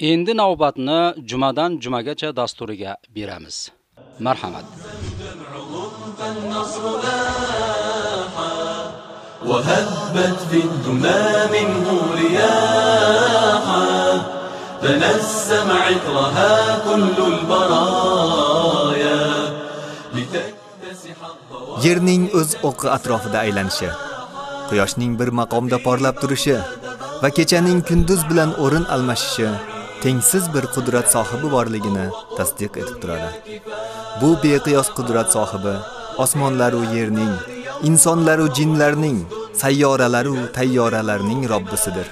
Endi navbatni jumadan jumagacha dasturiga beramiz. Marhamat. وهبت في الدنا منه رياحا تنسم عطرها كل البرايا لتكتسح الضوء Yerning o'z o'qi atrofida aylanishi, quyoshning bir maqomda porlab turishi va kechaning kunduz bilan o'rin almashishi tengsiz bir qudrat sohibi borligini tasdiq etib turadi. Bu beqiyos qudrat sohibi osmonlar va yerning, insonlar va jinlarning, sayyoralar va tayyoralarning Robbisidir.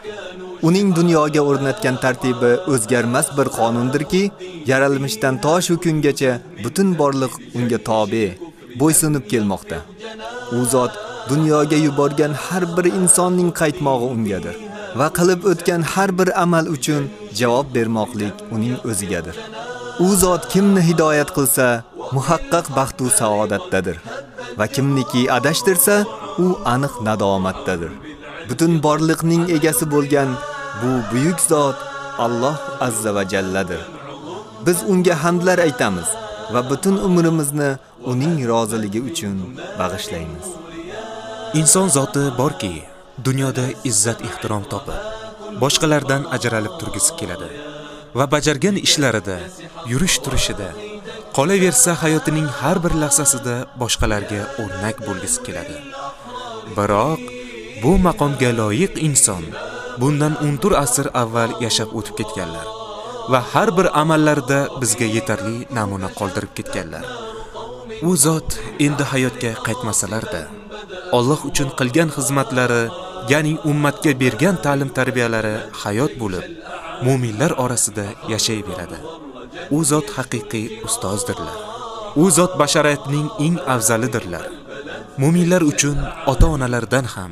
Uning dunyoga o'rnatgan tartibi o'zgarmas bir qonundirki, yaralmishdan to shu kungacha butun borliq unga tobe, bo'ysunib kelmoqda. U zot dunyoga yuborgan har bir insonning qaytmog'i ungadir va qilib o'tgan har bir amal uchun javob bermoqlik uning o'zigadir. U zot kimni hidoyat qilsa, muhaqqaq baxt saodatdadir va kimniki adashtirsa, u aniq nadomatdadir. Butun borliqning egasi bo'lgan bu buyuk zot Alloh azza va jalladir. Biz unga hamdlar aytamiz va butun umrimizni uning roziligi uchun bag'ishlaymiz. Inson zoti borki, dunyoda izzat ehtirom topib, boshqalardan ajralib turgisi keladi va bajargan ishlarida, yurish turishida, qolaversa hayotining har bir lahzasida boshqalarga o'rnak bo'lgisi keladi. Biroq bu maqomga loyiq inson bundan 14 asr avval yashab o'tib ketganlar va har bir amallarida bizga yetarli namuna qoldirib ketganlar. U zot endi hayotga qaytmasalar-da, Alloh uchun qilgan xizmatlari, ya'ni ummatga bergan ta'lim tarbiyalari hayot bo'lib, mu'minlar orasida yashayveradi. U zot haqiqiy ustozdirlar. U zot bashariyatning eng afzalidirlar. Mu'minlar uchun ota-onalardan ham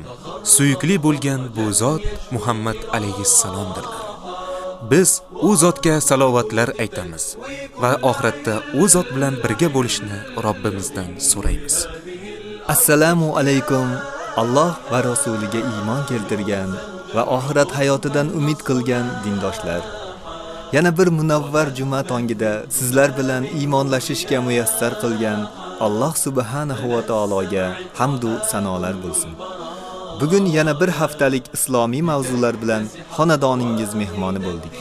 suyukli bo'lgan bu zot Muhammad alayhissalomdirlar. Biz u zotga salovatlar aytamiz va oxiratda u zot bilan birga bo'lishni Robbimizdan so'raymiz. Assalomu alaykum. Alloh va rasuliga iymon keltirgan va oxirat hayotidan umid qilgan dindoshlar. Yana bir munavvar juma tongida sizlar bilan iymonlashishga muyassar qilgan Alloh subhanahu va taologa hamd va sanolar bo'lsin. Bugun yana bir haftalik islomiy mavzular bilan xonadoningiz mehmoni bo'ldik.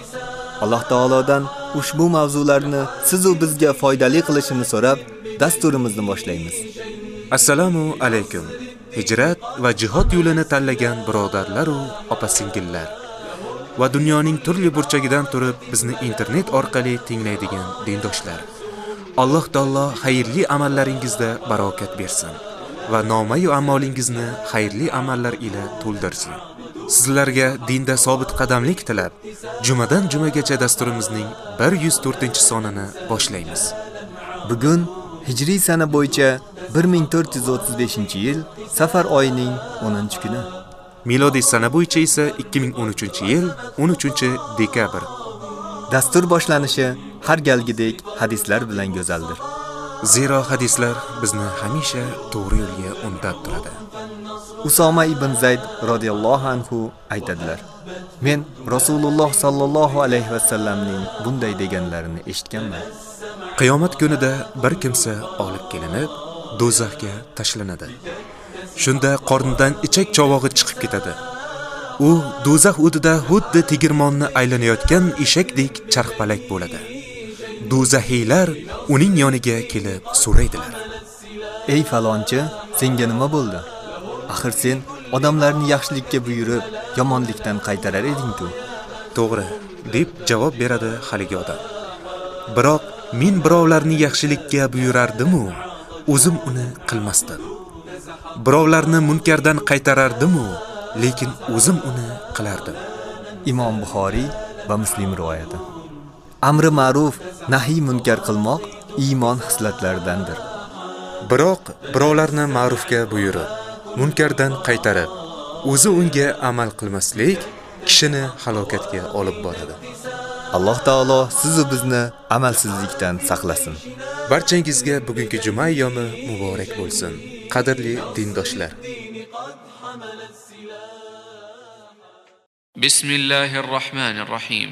Alloh taolodan ushbu mavzularni siz va bizga foydali qilishini so'rab, dasturimizni boshlaymiz. Assalomu alaykum. Hijrat va jihod yo'lini tanlagan birodarlar va opa-singillar va dunyoning turli burchagidan turib bizni internet orqali tinglaydigan dindoshlar. Alloh taolo xayrli amallaringizda barokat bersin va nomayu amolingizni xayrli amallar ila to'ldirsin. Sizlarga dinda sobit qadamlik tilab, jumadan jumagacha dasturimizning 104-sonini boshlaymiz. Bugun hijriy sana bo'yicha 1435-yil Safar oyining 10-kuni. Milodiy sana bo'yicha esa 2013-yil 13-dekabr. Dastur boshlanishi har galgidek hadislar bilan go'zaldir. Zero hadislar bizni hamisha to'g'ri yo'lga undab turadi. Usoma ibn Zayd radhiyallohu anhu aytadilar: Men Rasululloh sallallohu alayhi va sallamning bunday deganlarini eshitganman. Qiyomat kunida bir kimsa olib kelinib, do'zaxga tashlanadi. Shunda qornidan ichak chavog'i chiqib ketadi. U do'zax o'tida xuddi tegirmonni aylanayotgan eshakdek charxpalak bo'ladi. Do'zaxiylar uning yoniga kelib so'raydilar. Ey falonchi, senga nima bo'ldi? Axir sen odamlarni yaxshilikka buyurib, yomonlikdan qaytarar eding-ku. To'g'ri, deb javob beradi haligi odam. Biroq men birovlarni yaxshilikka buyurardim-u, o'zim uni qilmasdim. Birovlarni munkardan qaytarardim-u, lekin o'zim uni qilardim. Imom Buxoriy va Muslim rivoyati. Amri ma'ruf, nahiy munkar qilmoq iymon xislatlaridandir. Biroq birovlarni ma'rufga buyurib, munkardan qaytarib, o'zi unga amal qilmaslik kishini halokatga olib boradi. Alloh taolo sizni bizni amalsizlikdan saqlasin. Barchangizga bugungi juma yomi muborak bo'lsin. Qadrli dindoshlar. Bismillahirrahmanirrahim.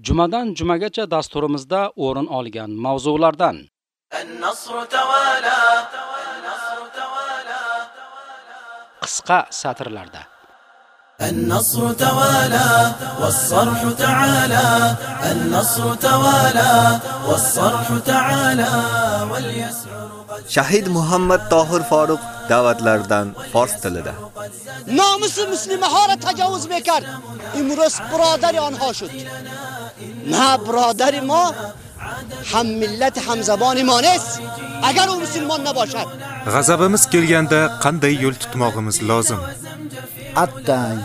jumadan jumagacha dasturimizda o'rin olgan mavzulardan. Qisqa satrlarda. النصر توالى والصرح تعالى النصر توالى والصرح تعالى واليسعر قد Shahid Muhammad Tohir Foruq da'vatlaridan fors tilida. ناموس مسلمه ها را تجاوز میکرد امروز برادر آنها شد نه برادر ما هم ملت هم زبان ما نیست اگر او مسلمان نباشد G'azabimiz kelganda qanday yo'l tutmoqimiz lozim? Attang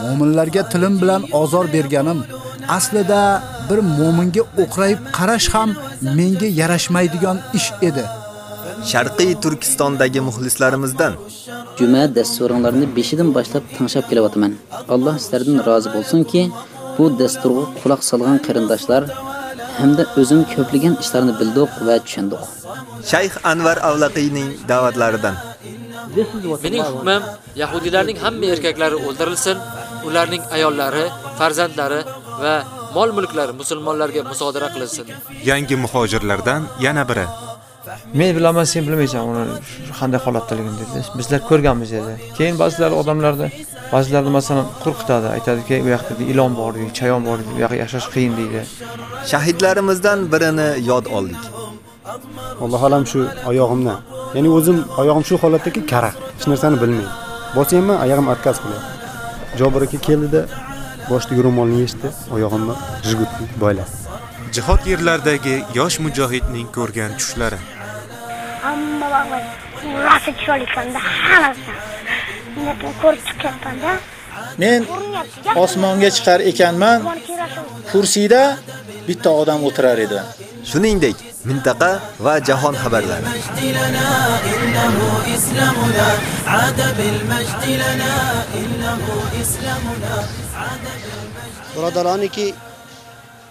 mo'minlarga tilim bilan ozor berganim aslida bir mo'minga o'qrayib qarash ham menga yarashmaydigan ish edi. Sharqiy Turkistondagi muxlislarimizdan Juma dasturinglarni beshidan boshlab tinglab kelyapman. Alloh sizlardan rozi bo'lsinki, bu dasturga quloq solgan qarindoshlar hamda o'zim ko'plagan ishlarni bildik va tushundik. Shayx Anvar Avlaqiyning da'vatlaridan Mening hukmim yahudiylarning hamma erkaklari o'ldirilsin, ularning ayollari, farzandlari va mol-mulklari musulmonlarga musodara qilinsin. Yangi muhojirlardan yana biri. Men bilaman, sen bilmaysan uni qanday holatdaligini dedi. Bizlar ko'rganmiz dedi. Keyin ba'zilar odamlarda ba'zilarni masalan qo'rqitadi, aytadiki, u yoqda ilon bor chayon bor u yoqda yashash qiyin deydi. shahidlarimizdan birini yod oldik. Alloh alam shu oyog'imdan. Ya'ni o'zim oyog'im shu holatdaki kara, hech narsani bilmayman. Bosyapman, oyog'im отказ qilyapti. Jobir aka keldida boshdagi ro'molni yechdi, oyog'imni jigutni boyladi. Jihod yerlaridagi yosh mujohidning ko'rgan tushlari. Hamma rosa chiroylikanda hammasi. Lekin ko'rib chiqyapmanda. Men osmonga chiqar ekanman, kursida bitta odam o'tirar edi. Shuningdek, بالمجد لنا إنه إسلامنا. عاد برادرانی که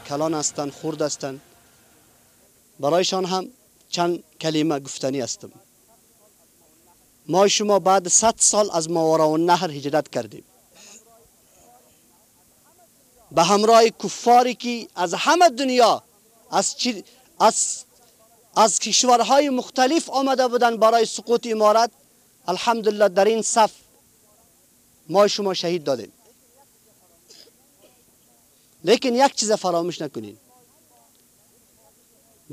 کلان هستند خرد هستند برایشان هم چند کلمه گفتنی هستم. ما شما بعد 100 سال از ماورا و نهر هجرت کردیم. به همراه کفاری که از همه دنیا از چی- از از کشورهای مختلف آمده بودن برای سقوط امارت الحمدلله در این صف ما شما شهید دادیم. لیکن یک چیز فراموش نکنین.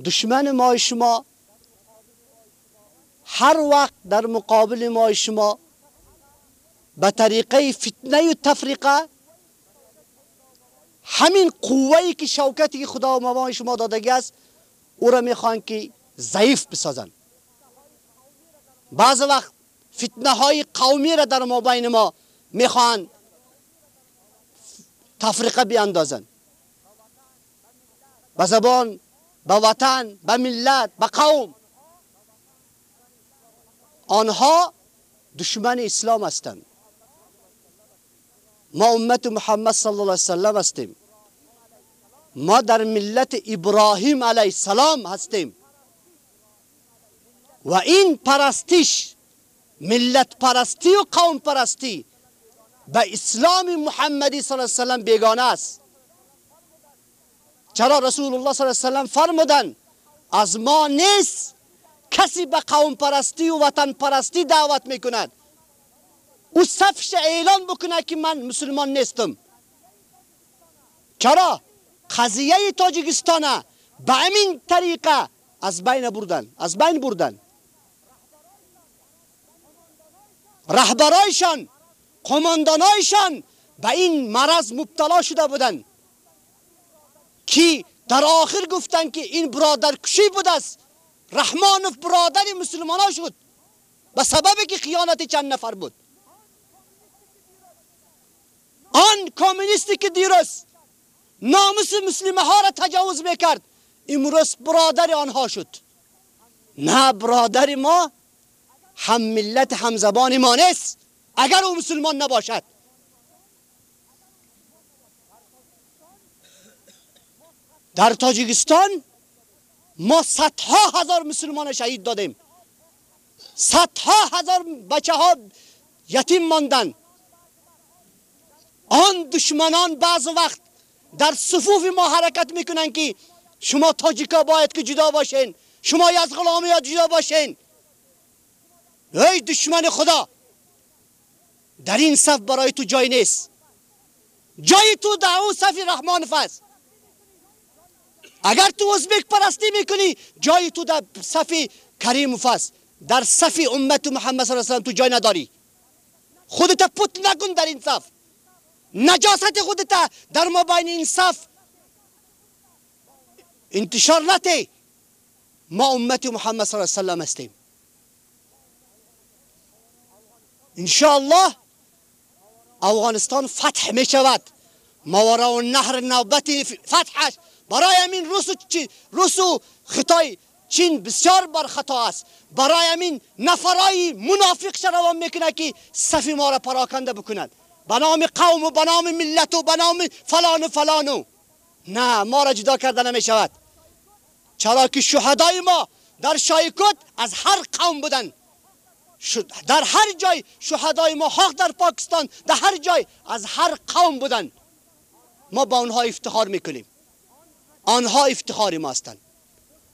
دشمن ما شما هر وقت در مقابل ما شما به طریقه فتنه و تفریقه همین قوهی که شوکتی که خدا و مامان شما دادگی است ӯро мехоҳанд ки заиф бисозанд. Баъзе вақт фитнаҳои қавмиро дар мобайни мо мехоҳанд тафриқа биандозанд. Ба забон ба ватан ба миллат ба қавм. Онҳо душмани ислом ҳастанд. Мо уммати муҳаммад саллаллоҳу алайҳи ва саллам ҳастем. ما در ملت ابراهیم علیه السلام هستیم. و این پرستش ملت پرستی و قوم پرستی به اسلام محمدی صلی الله علیه وسلم بیگانه است. چرا رسول الله صلی الله علیه وسلم فرمودن از ما نیست کسی به قوم پرستی و وطن پرستی دعوت می‌کند. او صفش اعلان بکنه که من مسلمان نیستم. چرا؟ قضیه تاجیکستان به همین طریقه از بین بردن از بین بردن رهبرایشان قماندانایشان به این مرض مبتلا شده بودند که در آخر گفتن که این برادر کشی بود است رحمانوف برادر مسلمان ها شد به سبب که خیانت چند نفر بود آن کامونیستی که دیروز ناموس مسلمه ها را تجاوز می‌کرد امروز برادر آنها شد نه برادر ما هم ملت هم زبان ما نیست اگر او مسلمان نباشد در تاجیکستان ما صدها هزار مسلمان شهید دادیم صدها هزار بچه ها یتیم ماندن آن دشمنان بعض وقت در صفوف ما حرکت می‌کنن که شما تاجیکا باید که جدا باشین شما از غلامی جدا باشین. ای دشمن خدا در این صف برای تو جای نیست. جای تو در اون صف رحمان فست اگر تو ازبک پرستی می‌کنی جای تو در صف کریم فست در صف امت محمد صلی الله علیه و تو جای نداری. خودت پت نکن در این صف. نجاست خودت در مابین این صف انتشار نته ما امت محمد صلی الله علیه و هستیم انشاءالله افغانستان فتح می شود ماورا و نهر نوبت فتحش برای همین روس و, روس و خطای چین بسیار بر خطا است برای همین نفرای منافق شروان میکنه که صف ما را پراکنده بکند به نام قوم و به نام ملت و به نام فلان و. فلانو نه ما را جدا کرده نمی شود چرا که شهدای ما در شایکوت از هر قوم بودن. در هر جای شهدای ما حق در پاکستان در هر جای از هر قوم بودن. ما با آنها افتخار می‌کنیم. آنها افتخار ما هستند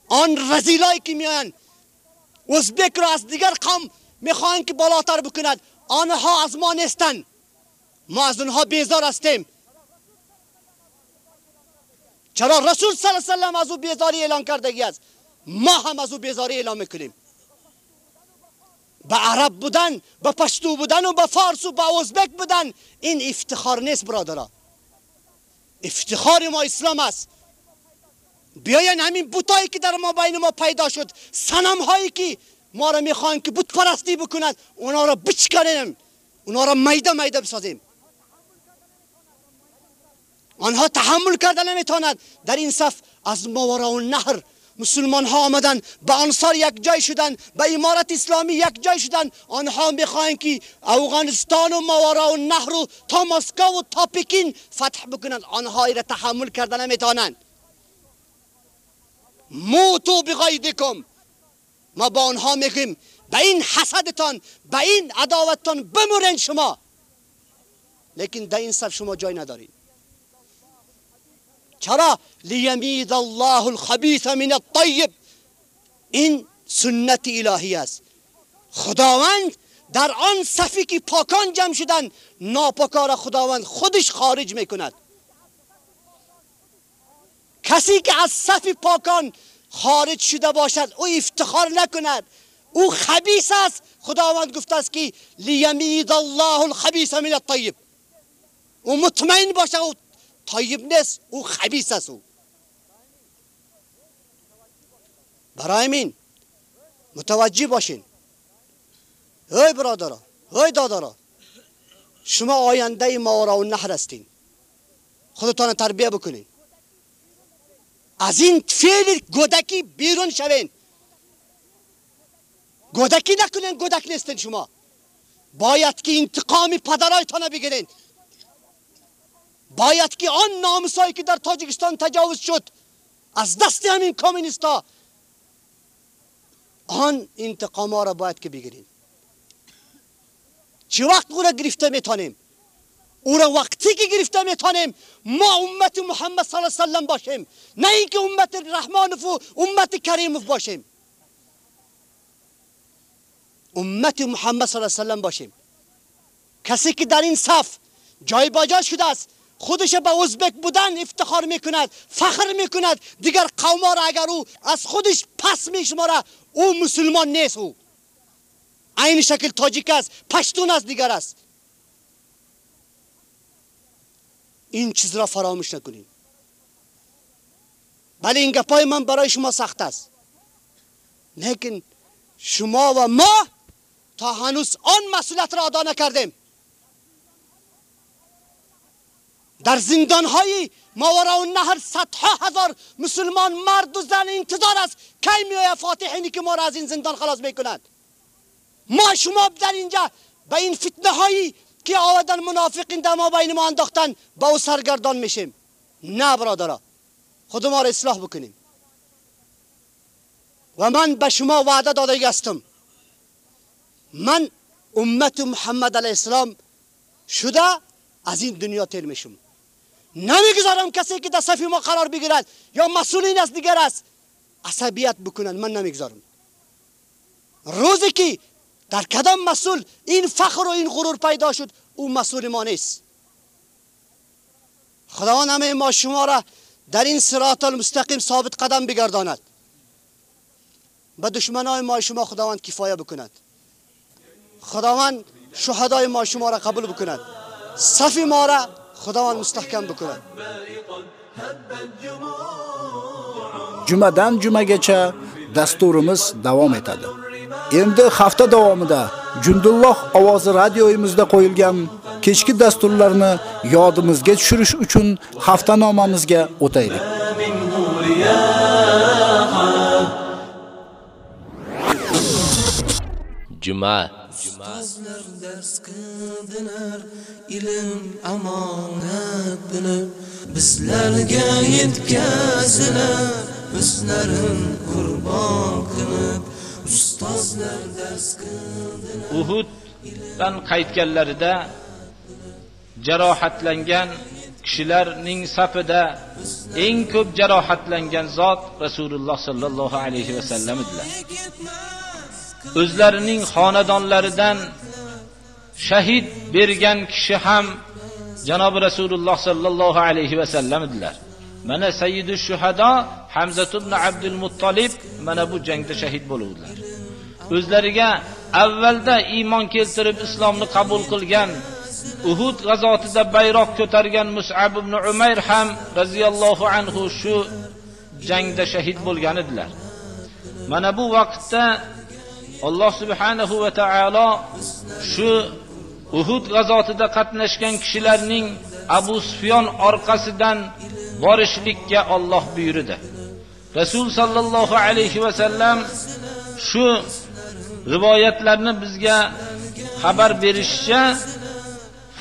آن رزیلایی که میان ازبک را از دیگر قوم می‌خواهند که بالاتر بکند. آنها از ما نیستند ما از اونها بیزار هستیم. چرا رسول صلی الله علیه و از او بیزاری اعلان کردگی است؟ ما هم از او بیزاری اعلان می‌کنیم. به عرب بودن به پشتو بودن و به فارس و به ازبک بودن این افتخار نیست برادرها افتخار ما اسلام است. بیاین همین بوتایی که در ما بین ما پیدا شد سنم هایی که ما را می‌خواین که بت پرستی بکند اونا را بچکنیم اونا را میده میده بسازیم. آنها تحمل کردن نمی‌تواند. در این صف از ماورا و نهر مسلمان ها آمدن به انصار یک جای شدن به امارت اسلامی یک جای شدن آنها می‌خواهند که افغانستان و ماورا و نهر و تا و تا پکین فتح بکنند. آنها را تحمل کردن نمی‌توانند. موتو بغیدکم. ما با آنها میگیم به این حسدتان به این عداوتتان بمرین شما. لیکن در این صف شما جای ندارید چرا لیمید الله الخبیث من الطیب این سنت الهی است خداوند در آن صفی که پاکان جمع شدن ناپاکا خداوند خودش خارج می‌کند کسی که از صف پاکان خارج شده باشد او افتخار نکند او خبیث است خداوند گفته است که لیمید الله الخبیث من الطیب او مطمئن باشه او طیب نیست او خبیث است او برای من متوجه باشین ای برادرها ای دادرها شما آینده ماورا و نهر هستین خودتان تربیه بکنین از این فعل گودکی بیرون شوین گودکی نکنین گودک نیستین شما باید که انتقام پدرایتان بگیرین باید که آن ناموسایی که در تاجیکستان تجاوز شد از دست همین کمونیستا آن انتقام ها را باید که بگیریم چه وقت او را گرفته میتانیم او را وقتی که گرفته میتانیم ما امت محمد صلی الله علیه وسلم باشیم نه اینکه امت رحمانف و امت کریمف باشیم امت محمد صلی الله علیه وسلم باشیم کسی که در این صف جای باجا شده است خودش به ازبک بودن افتخار می‌کند فخر می‌کند. دیگر قوم را اگر او از خودش پس میشماره او مسلمان نیست او. این شکل تاجیک است پشتون است دیگر است. این چیز را فراموش نکنیم بله این گپای من برای شما سخت است. لیکن شما و ما تا هنوز آن مسئولیت را ادا نکردیم. در زندان های ماورا و نهر صدها هزار مسلمان مرد و زن انتظار است. کی میآید فاتحینی که ما را از این زندان خلاص می‌کنند ما شما در اینجا به این فتنه هایی که آوردن منافقین در ما بین ما انداختن با او سرگردان میشیم. نه برادرها خود ما را اصلاح بکنیم. و من به شما وعده داده هستم من امت محمد علیه السلام شده از این دنیا تیر میشم. نمی‌گذارم کسی که در صف ما قرار بگیرد یا مسئولین از دیگر است. عصبیت بکنند من نمی‌گذارم. روزی که در کدام مسئول این فخر و این غرور پیدا شد او مسئول ما نیست. خداوند همه ما شما را در این صراط المستقیم ثابت قدم بگرداند. به دشمنای ما شما خداوند کفایه بکند. خداوند شهدای ما شما را قبول بکند. صف ما را xudovon mustahkam bukuradi. Jumadan jumagacha dasturimiz davom etadi. Endi hafta davomida Jundulloh ovozi radioyimizda qo'yilgan kechki dasturlarni yodimizga tushirish uchun hafta nomamizga o'taylik. Juma Ustozlar dars qildilar ilm amonat bilib bizlarga yetkazilar bizlarin qurbon qilib ustozlar dars qildilar Uhuddan qaytganlarida jarohatlangan kishilarning safida eng ko'p jarohatlangan zot Rasululloh sallallohu alayhi vasallam edilar. O'zlarining xonadonlaridan shahid bergan kishi ham janobi Rasululloh sollallohu alayhi vasallam edilar. Mana sayyidu shuhado Hamza ibn Abdul muttolib mana bu jangda shahid bo'luvdilar. O'zlariga avvalda iymon keltirib islomni qabul qilgan Uhud g'azotida bayroq ko'targan Mus'ab ibn Umayr ham radhiyallohu anhu shu jangda shahid bo'lgan edilar. Mana bu vaqtda Alloh subhanahu va taolo shu Uhud g'azotida qatnashgan kishilarning Abu Sufyon orqasidan borishlikka olloh buyurdi. Rasul sollallohu alayhi vasallam shu rivoyatlarni bizga xabar berishicha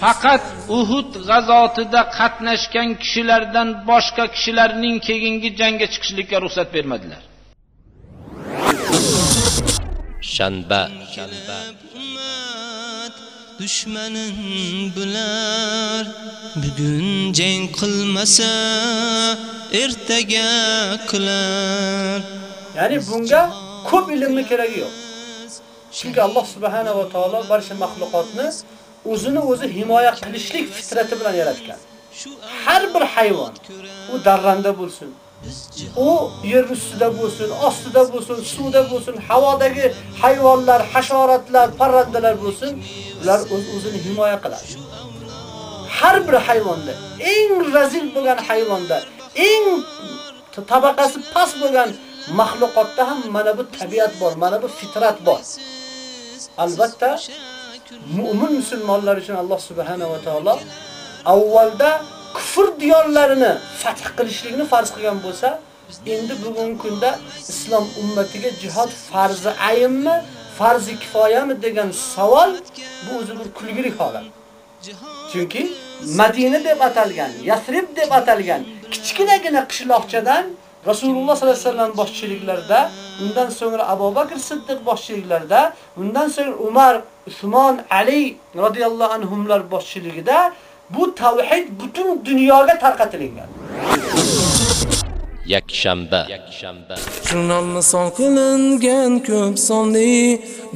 faqat Uhud g'azotida qatnashgan kishilardan boshqa kishilarning keyingi jangga chiqishlikka ruxsat bermadilar. Shanba. Dushmanin bular. Bugun jang qilmasa ertaga qilar. Ya'ni bunga ko'p ilmni keragi yo'q. Chunki alloh subhanahu va taolo barcha mahluqotni o'zini o'zi himoya qilishlik fitrati bilan yaratgan. Har bir hayvon u darranda bo'lsin u yer ustida bo'lsin, ostida bo'lsin, suvda bo'lsin, havodagi hayvonlar, hasharotlar, parrandalar bo'lsin, ular o'z o'zini himoya qiladi. Har bir hayvonda, eng razil bo'lgan hayvonda, eng tabaqasi past bo'lgan mahluqotda ham mana bu tabiat bor, mana bu fitrat bor. Albatta, mu'min musulmonlar uchun Alloh subhanahu va taolo avvalda kufr diyorlarini fath qilishlikni farz qilgan bo'lsa, endi bugungi kunda islom ummatiga jihad farzi ayinmi, farzi kifoyami degan savol bu o'zi bir kulgili holat. Chunki Madina deb atalgan, Yasrib deb atalgan kichkinagina qishloqchadan Rasululloh sollallohu alayhi vasallam boshchiliklarida, undan so'ngra Abu Bakr Siddiq boshchiliklarida, undan so'ng Umar, Usmon, Ali radhiyallohu anhumlar boshchiligida bu tavhid butun dunyoga tarqatilgan. yakshanba Jurnalni son qilingan ko'p sonli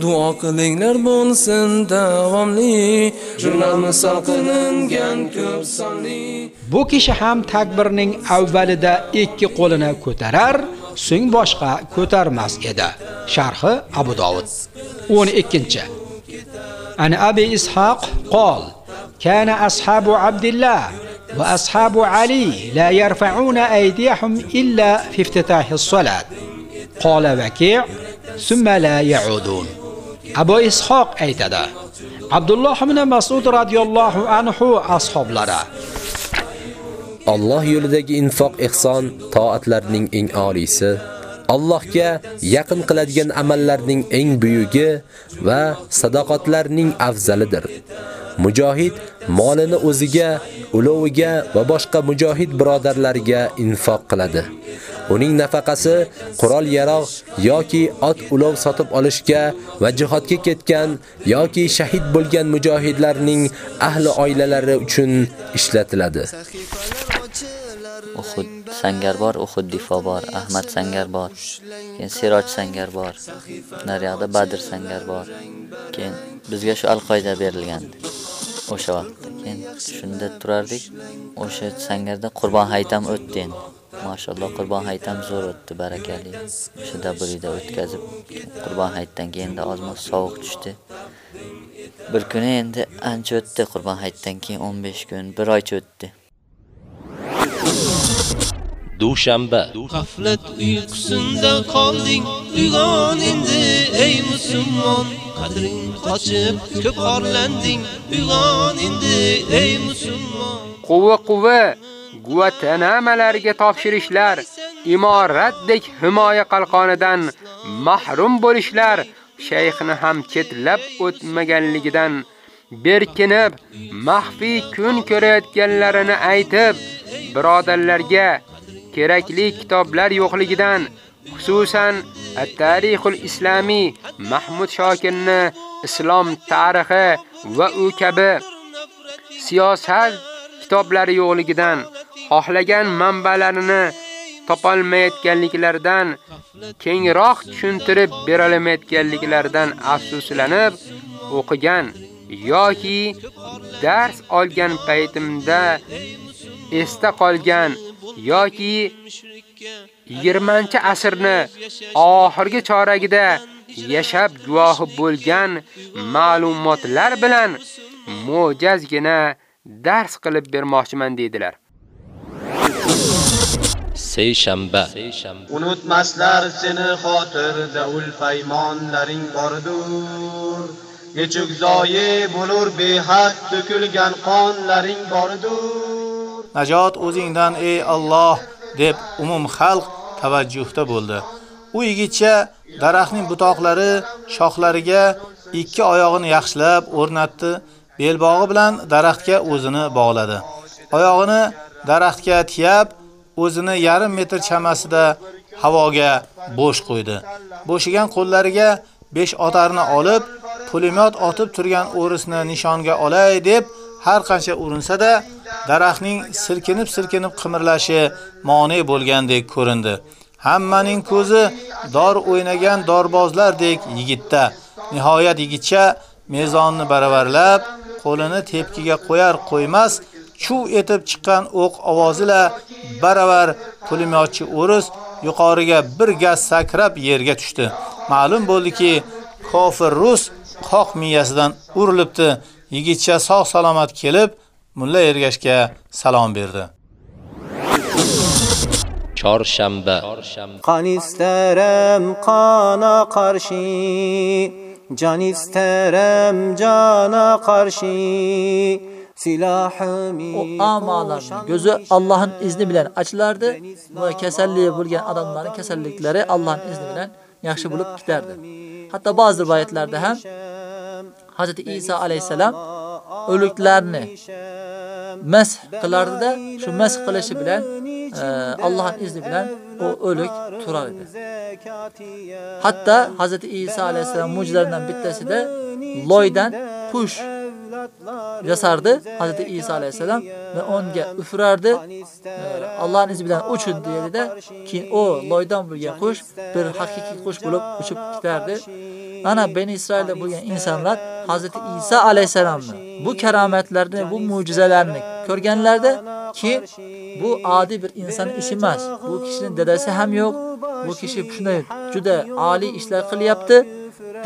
duo qilinglar bo'lsin davomli Jurnalni son qilingan ko'p sonli Bu kishi ham takbirning avvalida ikki qo'lini ko'tarar, so'ng boshqa ko'tarmas edi. Sharhi Abu Dovud. 12. Ana Abi Ishoq qol كان أصحاب عبد الله وأصحاب علي لا يرفعون أيديهم إلا في افتتاح الصلاة قال وكيع ثم لا يعودون أبو إسحاق أيتدا عبد الله بن مسعود رضي الله عنه أصحاب لرا Alloh yo'lidagi infoq ihson toatlarning eng oliysi, Allohga yaqin qiladigan amallarning eng buyugi va sadoqatlarning afzalidir. Mujohid molini o'ziga, uloviga va boshqa mujohid birodarlariga infoq qiladi. Uning nafaqasi qurol yarog' yoki ot ulov sotib olishga va jihodga ketgan yoki shahid bo'lgan mujohidlarning ahli oilalari uchun ishlatiladi. Uhud sangar bor, Uhud difo bor, Ahmad sangar bor. Keyin Siroj sangar bor. Naryoqda Badr sangar bor. Keyin bizga shu al-qoida berilgandi. O'sha vaqt Keyin shunda turardik. O'sha sangarda Qurbon haytam o'tdi endi. Mashalloh Qurbon haytam zo'r o'tdi, barakali. O'sha dabrida o'tkazib, Qurbon hayitdan keyin ozmoq sovuq tushdi. Bir kuni endi ancha o'tdi Qurbon hayitdan keyin 15 kun, 1 oycha o'tdi. Dushanba. G'aflat uyqusinda qolding uyg'on endi ey musulmon. Qadring qochib ko'p orlanding uyg'on endi ey musulmon. Quvi-quvi Guatanamalarga topshirishlar, imoratdek himoya qalqonidan mahrum bo'lishlar, shayxni ham chetlab o'tmaganligidan berkinib, maxfiy kun ko'rayotganlarini aytib, birodarlarga kerakli kitoblar yo'qligidan, xususan At-Tarixul Islomiy Mahmud Shokirni Islom tarixi va u kabi siyosat kitoblari yo'qligidan, xohlagan manbalarini topolmayotganliklaridan, kengroq tushuntirib berolmayotganliklaridan afsuslanib o'qigan yoki dars olgan paytimda esda qolgan yoki 20-asrni oxirgi choragida yashab guvohi bo'lgan ma'lumotlar bilan mo'jazgina dars qilib bermoqchiman dedilar. Seyshanba Unutmaslar seni xotirda ul paymonlaring bordur. Nechuk zoyi bo'lur behad to'kilgan qonlaring bordur. Najot o'zingdan ey Alloh deb umum xalq tavajjuhda bo'ldi. U yigitcha daraxtning butoqlari shoxlariga ikki oyog'ini yaxshilab o'rnatdi, belbog'i bilan daraxtga o'zini bog'ladi. Oyog'ini daraxtga tiyab, o'zini yarim metr chamasida havoga bo'sh qo'ydi. Bo'shigan qo'llariga 5 otarni olib, pulemyot otib turgan o'risni nishonga olay deb har qancha urinsa-da, daraxtning silkinib-silkinib qimirlashi ma'ni bo'lgandek ko'rindi. Hammaning ko'zi dor o'ynagan dorbozlardek yigitda. Nihoyat yigitcha mezonni baravarlab, qo'lini tepkiga qo'yar qo'ymas chuv etib chiqqan o'q ovozi baravar pulemyotchi o'ris yuqoriga bir gaz sakrab yerga tushdi. Ma'lum bo'ldiki, kofir rus qoq miyasidan urilibdi. Yigitcha sog' salomat kelib, mulla Ergashga salom berdi. chorshanba qon istarim qona qarshi jon istarim jona qarshi silahimi O amalarning ko'zi Allohning izni bilan ochilardi va kasalligi bo'lgan odamlarning kasalliklari Allohning izni bilan yaxshi bo'lib ketardi. Hatto ba'zi rivoyatlarda ham Hazrati Isa alayhisalom o'liklarni mas qilardida, shu mas qilishi bilan Allohning izni bilan u o'lik turar edi. Hatto Hazrati Isa alayhisalom mo'jizalaridan bittasida loydan qush yasardi Hazrati Isa alayhisalom va unga ufrardi. Allohning izni bilan uchun deydi-da, keyin u loydan bo'lgan qush bir haqiqiy qush bo'lib uchib ketardi. Ana Beni Isroilda bo'lgan insonlar Hazrati Isa alayhisalomni bu karomatlarni, bu mo'jizalarni ko'rganlarda ki bu adi bir inson ishi emas. Bu kishining dadasi ham yo'q. Bu kishi shunday juda oliy ishlar qilyapti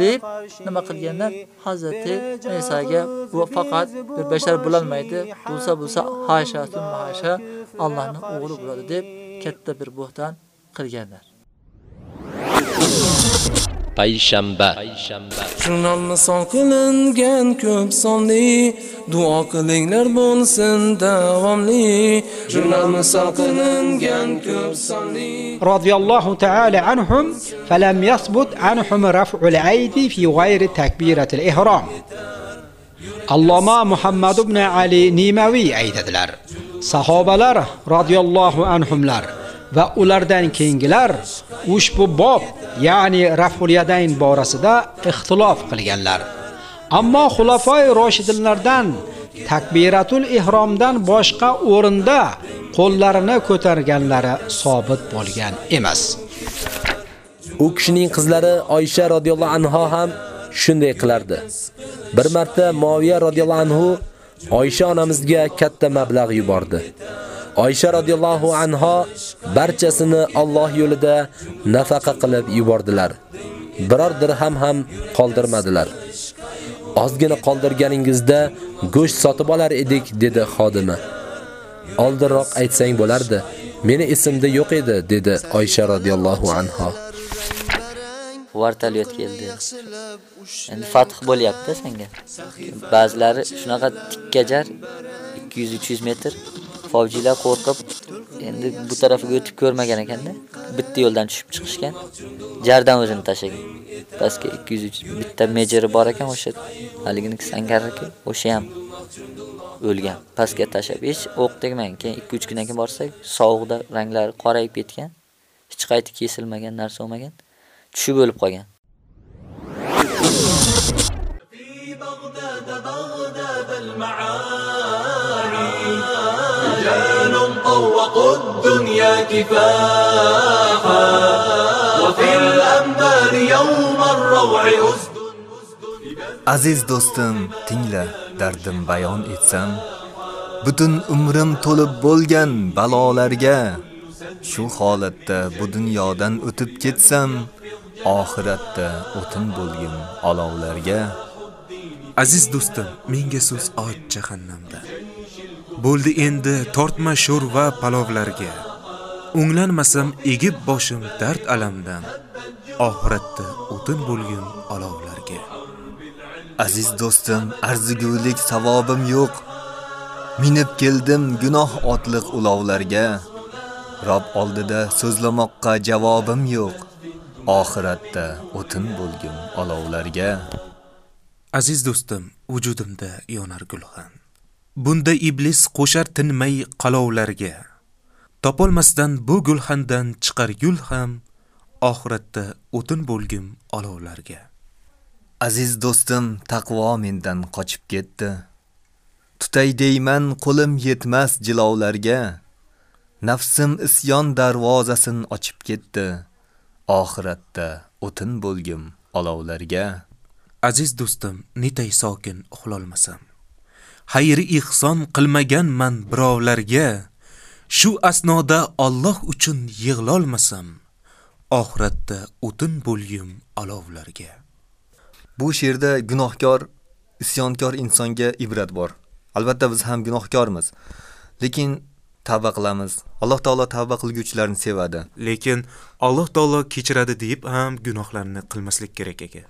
deb nima qilganda Hazrati Isoga bu faqat bir bashar bo'lolmaydi. Bo'lsa bo'lsa Hayshatun summa Allohning o'g'li bo'ladi deb katta bir bo'hton qilganlar. payshanba. Jurnalni nomni son qilingan ko'p sonli. Duo qilinglar bo'lsin davomli. Jurnalni nomni son qilingan ko'p sonli. Radiyallohu ta'ala anhum falam yasbut anhum raf'ul aydi fi g'ayri takbiratil ihrom Alloma Muhammad ibn Ali Nimaviy aytadilar. Sahobalar radiyallohu anhumlar. Va ulardan keyingilar ushbu bob, ya'ni raful yadayn borasida ixtilof qilganlar. Ammo xulafoi roshidinlardan takbiratul ihromdan boshqa o'rinda qo'llarini ko'targanlari sobit bo'lgan emas. U kishining qizlari Oysha radhiyallohu anha ham shunday qilardi. Bir marta Muaviya radhiyallohu anhu Oysha onamizga katta mablag' yubordi. Oysha radhiyallohu anha barchasini Alloh yo'lida nafaqa qilib yubordilar. Biror dirham ham qoldirmadilar. Ozgina qoldirganingizda go'sht sotib olar edik, dedi xodima. Oldinroq aytsang bo'lardi. Meni esimda yo'q edi, dedi Oysha radhiyallohu anha. Vartalyot keldi. Endi fath bo'lyapti senga. Ba'zilari shunaqa tikkajar 200-300 metr fovjilar qo'rqib endi bu tarafiga o'tib ko'rmagan ekanda. Bitta yo'ldan tushib chiqishgan. Jardan o'zini tashagan. Pastga 200 bitta mejeri bor ekan o'sha haligini sangarniki, o'sha ham o'lgan. Pastga tashab, hech o'q tegmagan. Keyin 2-3 kundan keyin borsak, sovuqda ranglari qorayib ketgan. Hech qayta kesilmagan narsa bo'lmagan. tushib o'lib qolgan. رجال طوقوا الدنيا كفاحا وفي الأنبار يوم الروع أسد Aziz do'stim, tingla, dardim bayon etsam, butun umrim to'lib bo'lgan balolarga, shu holatda bu dunyodan o'tib ketsam, oxiratda o'tin bo'lgin olovlarga. Aziz do'stim, menga so'z och jahannamda. Bo'ldi endi tortma sho'r va palovlarga. O'nglanmasam egib boshim dard alamdan. Oxiratda o'tin bo'lgin olovlarga. Aziz do'stim, arzigulik savobim yo'q. Minib keldim gunoh otliq ulovlarga. Rob oldida so'zlamoqqa javobim yo'q. Oxiratda o'tin bo'lgin olovlarga. Aziz do'stim, vujudimda yonar gulxan. Bunda iblis qo'shar tinmay qalovlarga. Topolmasdan bu gulxandan chiqar gul ham oxiratda o'tin bo'lgim olovlarga. Aziz do'stim, taqvo mendan qochib ketdi. Tutay deyman, qo'lim yetmas jilovlarga. Nafsim isyon darvozasin ochib ketdi. Oxiratda o'tin bo'lgim olovlarga. Aziz do'stim, netay sokin uxlolmasam. Xayri ihson qilmaganman birovlarga. Shu asnoda Alloh uchun yig'lolmasam, oxiratda o'tin bo'lgim olovlarga. Bu she'rda gunohkor, isyonkor insonga ibrat bor. Albatta biz ham gunohkormiz. Lekin tavba qilamiz. Alloh taolo tavba qilguvchilarni sevadi. Lekin Alloh taolo kechiradi deb ham gunohlarni qilmaslik kerak ekan.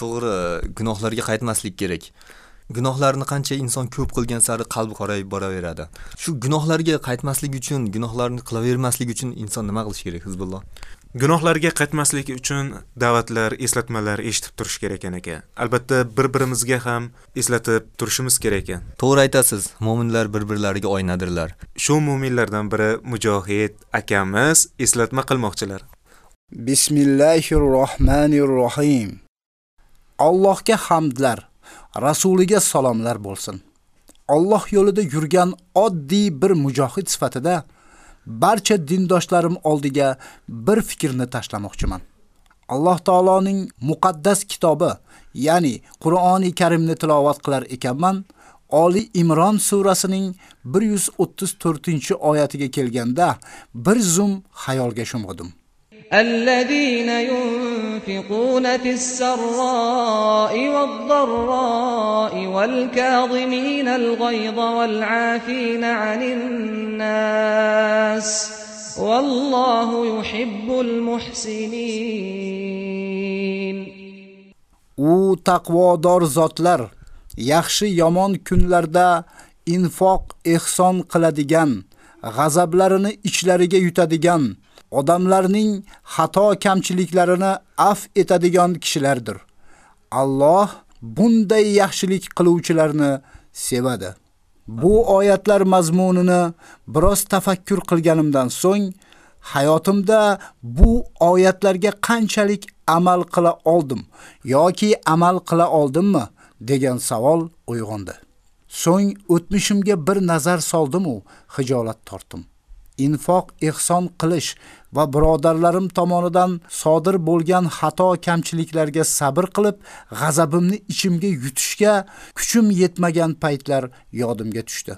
To'g'ri, gunohlarga qaytmaslik kerak. Gunohlarni qancha inson ko'p qilgan sari qalbi qorayib boraveradi. Shu gunohlarga qaytmaslik uchun gunohlarni qilavermaslik uchun inson nima qilish kerak hizbulloh? Gunohlarga qaytmaslik uchun da'vatlar eslatmalar eshitib turish kerak ekan aka. Albatta bir birimizga ham eslatib turishimiz kerak ekan. To'g'ri aytasiz mo'minlar bir birlariga oynadirlar. Shu mo'minlardan biri mujohid akamiz eslatma qilmoqchilar. Bismillahir rohmanir rohim allohga hamdlar rasuliga salomlar bo'lsin Alloh yo'lida yurgan oddiy bir mujohid sifatida barcha dindoshlarim oldiga bir fikrni tashlamoqchiman. Alloh taoloning muqaddas kitobi, ya'ni Qur'oni Karimni tilovat qilar ekanman. Oli Imron surasining 134-oyatiga kelganda bir zum xayolga sho'ng'idim. الذين ينفقون في السراء والضراء والكاظمين الغيظ والعافين عن الناس والله يحب المحسنين u taqvodor zotlar yaxshi yomon kunlarda infoq ehson qiladigan g'azablarini ichlariga yutadigan odamlarning xato kamchiliklarini af etadigan kishilardir. Alloh bunday yaxshilik qiluvchilarni sevadi. Bu oyatlar mazmunini biroz tafakkur qilganimdan so'ng hayotimda bu oyatlarga qanchalik amal qila oldim yoki amal qila oldimmi degan savol uyg'ondi. So'ng o'tmishimga bir nazar soldim u xijolat tortdim. Infoq ehson qilish va birodarlarim tomonidan sodir bo'lgan xato kamchiliklarga sabr qilib, g'azabimni ichimga yutishga kuchim yetmagan paytlar yodimga tushdi.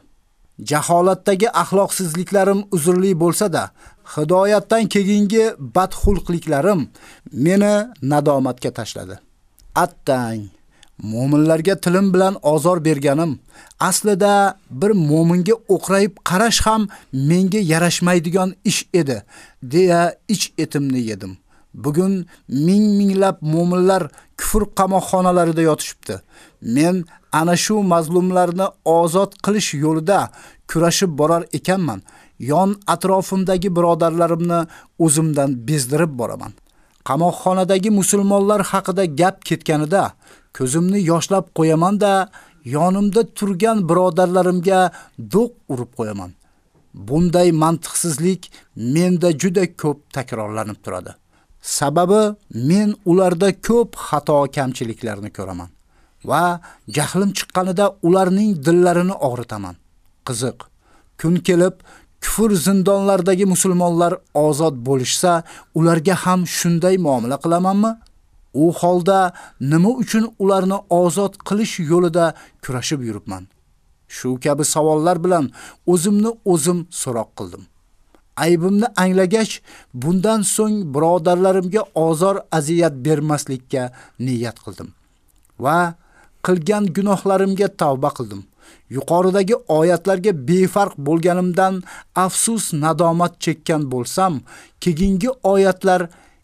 Jaholatdagi axloqsizliklarim uzrli bo'lsa-da, hidoyatdan keyingi badxulqliklarim meni nadomatga tashladi. Attang Mo'minlarga tilim bilan azor berganim, aslida bir mo'minga o'qrayib qarash ham menga yarashmaydigan ish edi, deya ich etimni yedim. Bugun ming minglab mo'minlar kufr qamoqxonalarida yotishibdi. Men ana shu mazlumlarni ozod qilish yo'lida kurashib borar ekanman. Yon atrofimdagi birodarlarimni o'zimdan bezdirib boraman. Qamoqxonadagi musulmonlar haqida gap ketganida ko'zimni yoshlab qo'yaman-da, yonimda turgan birodarlarimga do'q urib qo'yaman. Bunday mantiqsizlik menda juda ko'p takrorlanib turadi. Sababi men ularda ko'p xato kamchiliklarni ko'raman va jahlim chiqqanida ularning dillarini og'ritaman. Qiziq, kun kelib kufr zindonlaridagi musulmonlar ozod bo'lishsa, ularga ham shunday muomala qilamanmi? U holda nima uchun ularni ozod qilish yo'lida kurashib yuribman? Shu kabi savollar bilan o'zimni o'zim so'roq qildim. Aybimni anglagach, bundan so'ng birodarlarimga ozor aziyat bermaslikka niyat qildim va qilgan gunohlarimga tavba qildim. Yuqoridagi oyatlarga befarq bo'lganimdan afsus nadomat chekkan bo'lsam, keyingi oyatlar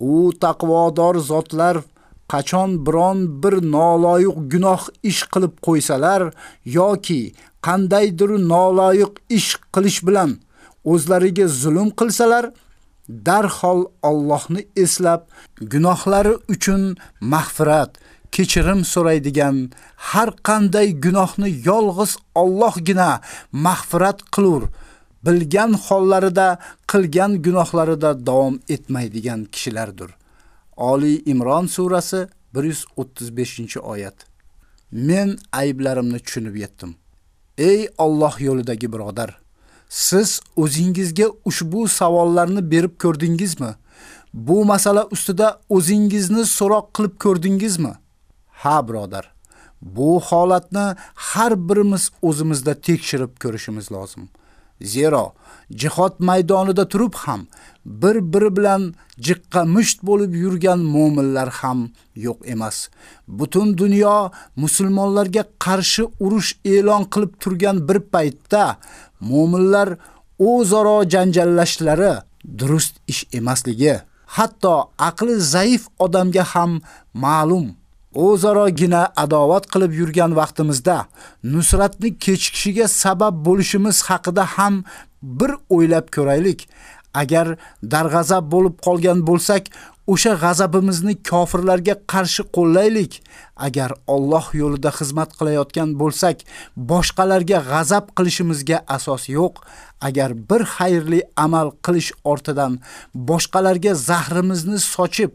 u taqvodor zotlar qachon biron bir noloyiq gunoh ish qilib qo'ysalar yoki qandaydir noloyiq ish qilish bilan o'zlariga zulm qilsalar, darhol Allohni eslab, gunohlari uchun mag'firat, kechirim so'raydigan har qanday gunohni yolg'iz Allohgina mag'firat qilur. Bilgan hollarida qilgan gunohlarida davom etmaydigan kishilardir. Oli Imron surasi 135-oyat. Men ayblarimni tushunib yetdim. Ey Alloh yo'lidagi birodar, siz o'zingizga ushbu savollarni berib ko'rdingizmi? Bu masala ustida o'zingizni so'roq qilib ko'rdingizmi? Ha, birodar. Bu holatni har birimiz o'zimizda tekshirib ko'rishimiz lozim. Zero jihod maydonida turib ham bir-biri bilan jiqqa musht bo'lib yurgan mu'minlar ham yo'q emas. Butun dunyo musulmonlarga qarshi urush e'lon qilib turgan bir paytda mu'minlar o'zaro janjallashlari durust ish emasligi, hatto aqli zaif odamga ham ma'lum. O'zarogina adovat qilib yurgan vaqtimizda nusratni kechikishiga sabab bo'lishimiz haqida ham bir o'ylab ko'raylik. Agar darg'azab bo'lib qolgan bo'lsak, o'sha g'azabimizni kofirlarga qarshi qo'llaylik. Agar Alloh yo'lida xizmat qilayotgan bo'lsak, boshqalarga g'azab qilishimizga asos yo'q. Agar bir xayrli amal qilish ortidan boshqalarga zahrimizni sochib,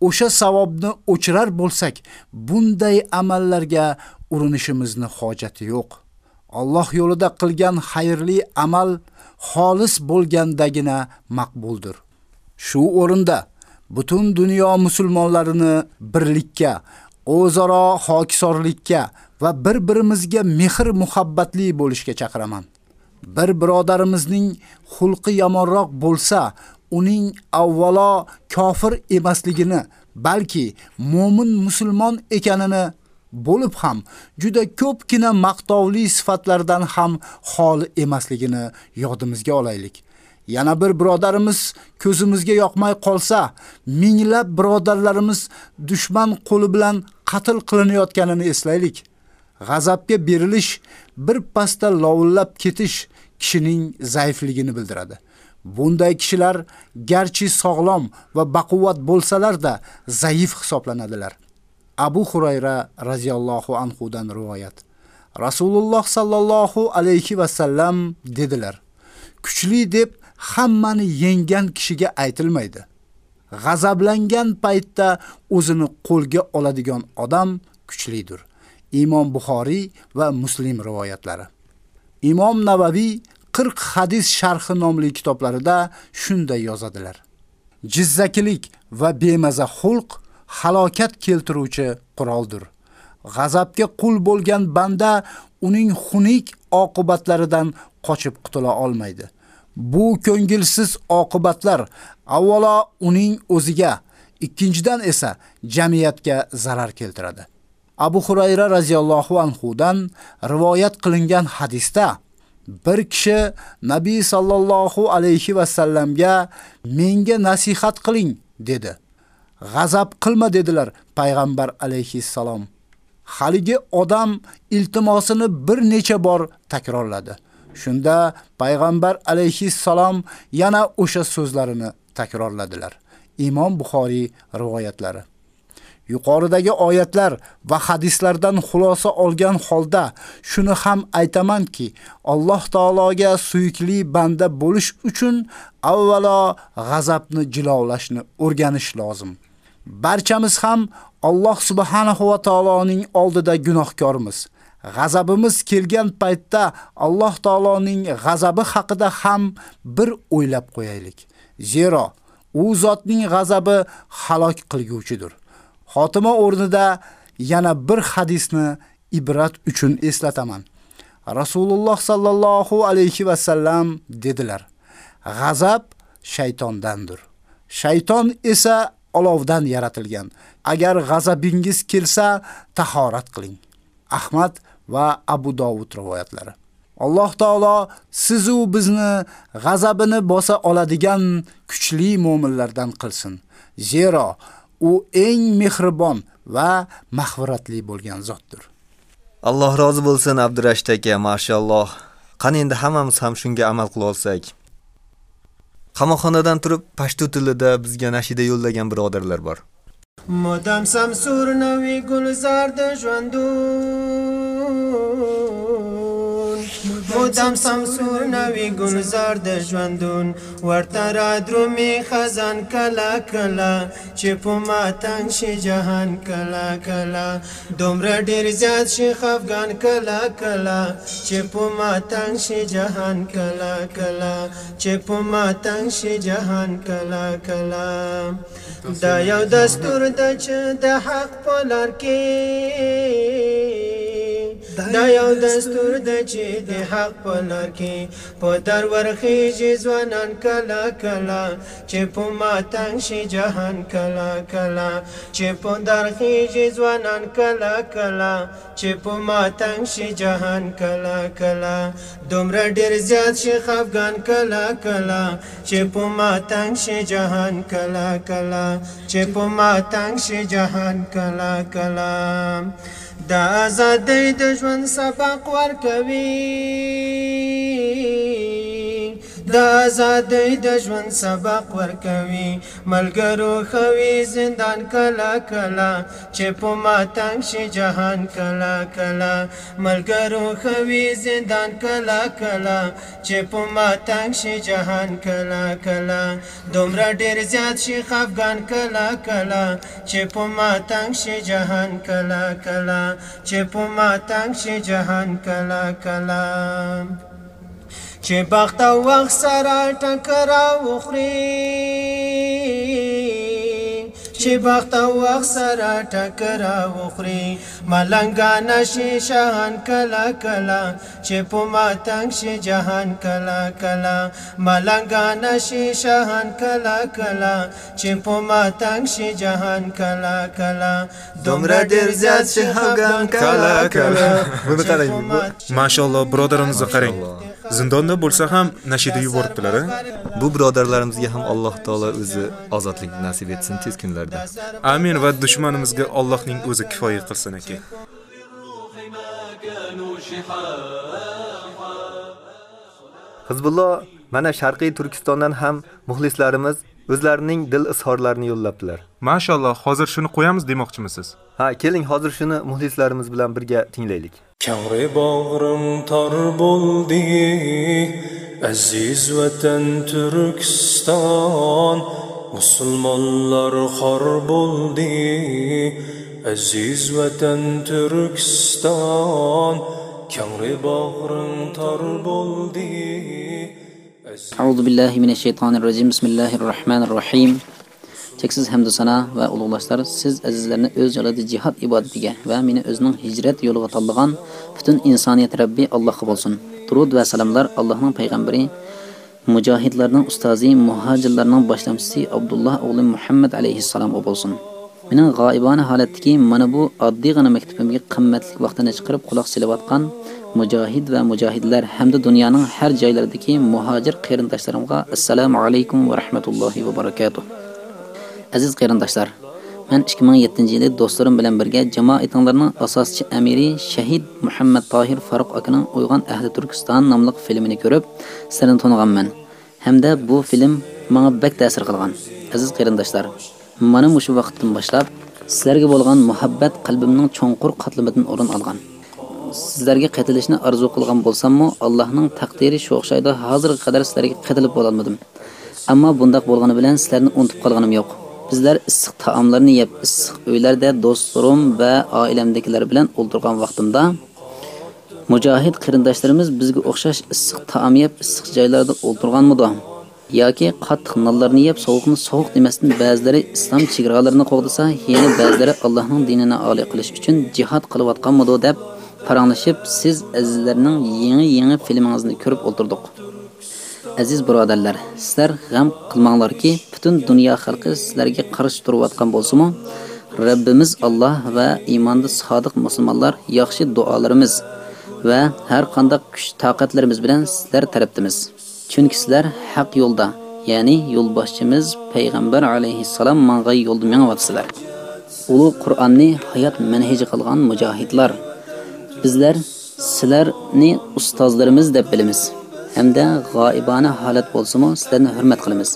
o'sha savobni o'chirar bo'lsak, bunday amallarga urinishimizni hojati yo'q. Alloh yo'lida qilgan xayrli amal xolis bo'lgandagina maqbuldir. Shu o'rinda butun dunyo musulmonlarini birlikka, o'zaro hokisorlikka va bir-birimizga mehr muhabbatli bo'lishga chaqiraman. Bir birodarimizning xulqi yomonroq bo'lsa, uning avvalo kofir emasligini, balki mu'min musulmon ekanini bo'lib ham juda ko'pgina maqtovli sifatlardan ham xoli emasligini yodimizga olaylik. Yana bir birodarimiz ko'zimizga yoqmay qolsa, minglab birodarlarimiz dushman qo'li bilan qatl qilinayotganini eslaylik. G'azabga berilish, bir pasda lovullab ketish kishining zaifligini bildiradi. Bunday kishilar garchi sog'lom va baquvvat bo'lsalar-da zaif hisoblanadilar. Abu Hurayra radhiyallohu anhu dan rivoyat. Rasululloh sallallohu alayhi va sallam dedilar: Kuchli deb hammani yenggan kishiga aytilmaydi. G'azablangan paytda o'zini qo'lga oladigan odam kuchlidir. Imom Buxoriy va Muslim rivoyatlari. Imom Navaviy 40 hadis sharhi nomli kitoblarida shunday yozadilar. Jizzakilik va bemaza xulq halokat keltiruvchi quroldir. G'azabga qul bo'lgan banda uning xunuk oqibatlaridan qochib qutula olmaydi. Bu ko'ngilsiz oqibatlar avvalo uning o'ziga, ikkinchidan esa jamiyatga zarar keltiradi. Abu Hurayra radhiyallohu anhu dan rivoyat qilingan hadisda bir kishi Nabiy sallallohu alayhi va sallamga menga nasihat qiling dedi. G'azab qilma dedilar payg'ambar alayhi salom. Haligi odam iltimosini bir necha bor takrorladi. Shunda payg'ambar alayhi salom yana o'sha so'zlarini takrorladilar. Imom Buxoriy rivoyatlari. Yuqoridagi oyatlar va hadislardan xulosa olgan holda shuni ham aytamanki, Alloh taologa suyukli banda bo'lish uchun avvalo g'azabni jilovlashni o'rganish lozim. Barchamiz ham Alloh subhanahu va taoloning oldida gunohkormiz. G'azabimiz kelgan paytda Alloh taoloning g'azabi haqida ham bir o'ylab qo'yaylik. Zero u zotning g'azabi halok qilguvchidir. Xotima o'rnida yana bir hadisni ibrat uchun eslataman. Rasululloh sallallohu alayhi va sallam dedilar: G'azab shaytondandir. Shayton esa olovdan yaratilgan. Agar g'azabingiz kelsa, tahorat qiling. Ahmad va Abu Dovud rivoyatlari. Alloh taolo siz u bizni g'azabini bosa oladigan kuchli mu'minlardan qilsin. Zero u eng mehribon va mag'firatli bo'lgan zotdir. Alloh rozi bo'lsin Abdurashid aka, mashalloh. Qani endi hammamiz ham shunga amal qila olsak. Qamoqxonadan turib pashto tilida bizga nashida yo'llagan birodarlar bor. Modam samsur navi gulzarda jwandu مدام سمسور نوی گلزار د ژوندون ورته را درومي خزان کلا کلا چې په ما تنگ شي جهان کلا کلا دومره ډیر زیات شي خفغان کلا کلا چې په ما تنگ شي جهان کلا کلا چې په ما تنگ شي جهان کلا کلا دا یو دستور د چې د حق په لار کې دا یو دستور د چې د حق په لار کې. په در ورخیږي ځوانان کلا کلا چې په ما تنگ شي جهان کلا کلا چې په در خیږي ځوانان کلا کلا چې په ما تنگ شي جهان کلا کلا دومره ډیر زیات شي خفغان کلا کلا چې په ما تنگ شي جهان کلا کلا چې په ما تنگ شي جهان کلا کلا د ازادۍ د ژوند سبق ورکوي د ازادۍ د ژوند سبق ورکوي. ملګرو خوي زندان کلا کلا چې په ما تنگ شي جهان کلا کلا ملګرو خوي زندان کلا کلا چې په ما تنگ شي جهان کلا کلا دومره ډیر زیات شي خفغان کلا کلا چې په ما تنگ شي جهان کلا کلا چې په ما تنگ شي جهان کلا کلا چې بخت او وخت سره ټکر وخوري چې بخت او وخت سره ټکر وخوري ملنګا نشي شهان کلا کلا. چې په ما تنگ شي جهان کلا کلا. ملنګا نشي شهان کلا کلا. چې په ما تنگ شي جهان کلا کلا. دومره ډیر زیات شي هغان کلا کلا. mashaalloh birodarimizni qarang zindonda bo'lsa ham nashida yuboribdilar Bu birodarlarimizga ham Alloh taolo o'zi ozodlik nasib etsin tez kunlarda. amin va dushmanimizga Allohning o'zi kifoya qilsin aka Hizbulloh mana Sharqiy Turkistondan ham muxlislarimiz o'zlarining dil izhorlarini yo'llabdilar. mashaalloh hozir shuni qo'yamiz demoqchimisiz Ha, keling hozir shuni muxlislarimiz bilan birga tinglaylik. Kangri bağrım tar bo'ldi aziz vatan Turkiston musulmonlar xor bo'ldi aziz vatan Turkiston kangri bağrım tar bo'ldi أعوذ بالله من الشيطان الرجيم بسم الله الرحمن الرحيم Çəksiz həmd sana və uluqlaşlar, siz əzizlərini öz yoluda cihad ibadətigə və məni özünün hicrət yoluğa tallığan bütün insaniyyət Rəbbi Allah qıb olsun. Durud və salamlar Allahın Peyğəmbəri, mücahidlərinin ustazı, muhacirlərinin başlamçısı Abdullah oğlu Muhammed aleyhissalam qıb olsun. Mənim qayibana halətdəki mənə bu addi qana məktəbimə qimmətli vaxtını çıxırıb qulaq silib atqan mücahid və mücahidlər həm də dünyanın hər yerlərindəki muhacir qərindaşlarımğa assalamu alaykum və rahmetullahi və barakatuh. Aziz qarindoshlar men 2007 yili do'stlarim bilan birga jamoatinglarning asoschi amiri shahid muhammad tohir faruq akaning uyg'on ahli turkiston nomli filmini ko'rib sirini taniganman hamda bu film menga bak ta'sir qilgan aziz qarindoshlar. Mana shu vaqtdan boshlab sizlarga bo'lgan muhabbat qalbimning cho'nqur qatlamidan o'rin olgan. Sizlarga qaytilishni orzu qilgan bo'lsammi allohning taqdiri shu o'xshaydi hozirga qadar sizlarga qaytilib bo'lolmadim. Ammo bundoq bo'lgani bilan sizlarni unutib qolganim yo'q. Bizlar issiq taomlarni yeb issiq uylarda do'stlarim va oilamdagilar bilan o'ltirgan vaqtimda mujohid qarindoshlarimiz bizga o'xshash issiq taom yeb issiq joylarda o'ltirganmidi yoki qattiq nonlarni yeb sovuqni sovuq demasdan ba'zilari islom chegaralarini qo'g'disa yana ba'zilari allohning dinini oliy qilish uchun jihod qilayotganmidi deb paranglashib siz azizlarning yangi yangi filmingizni ko'rib o'ltirdik aziz birodarlar sizlar g'am qilmanglarki butun dunyo xalqi sizlarga qarshi turayotgan bo'lsa-mu Rabbimiz Alloh va iymonda sodiq musulmonlar yaxshi duolarimiz va har qanday kuch toqatlarimiz bilan sizlar tarafdamiz. Chunki sizlar haq yo'lda ya'ni yo'lboshchimiz payg'ambar alayhissalom mang'ay yo'lda mengyapsizlar ulug' qur'onni hayot manheji qilgan mujohidlar. Bizlar sizlarni ustozlarimiz deb bilamiz. Hamda g'oibona holat bo'lsa-mu sizlarni hurmat qilamiz.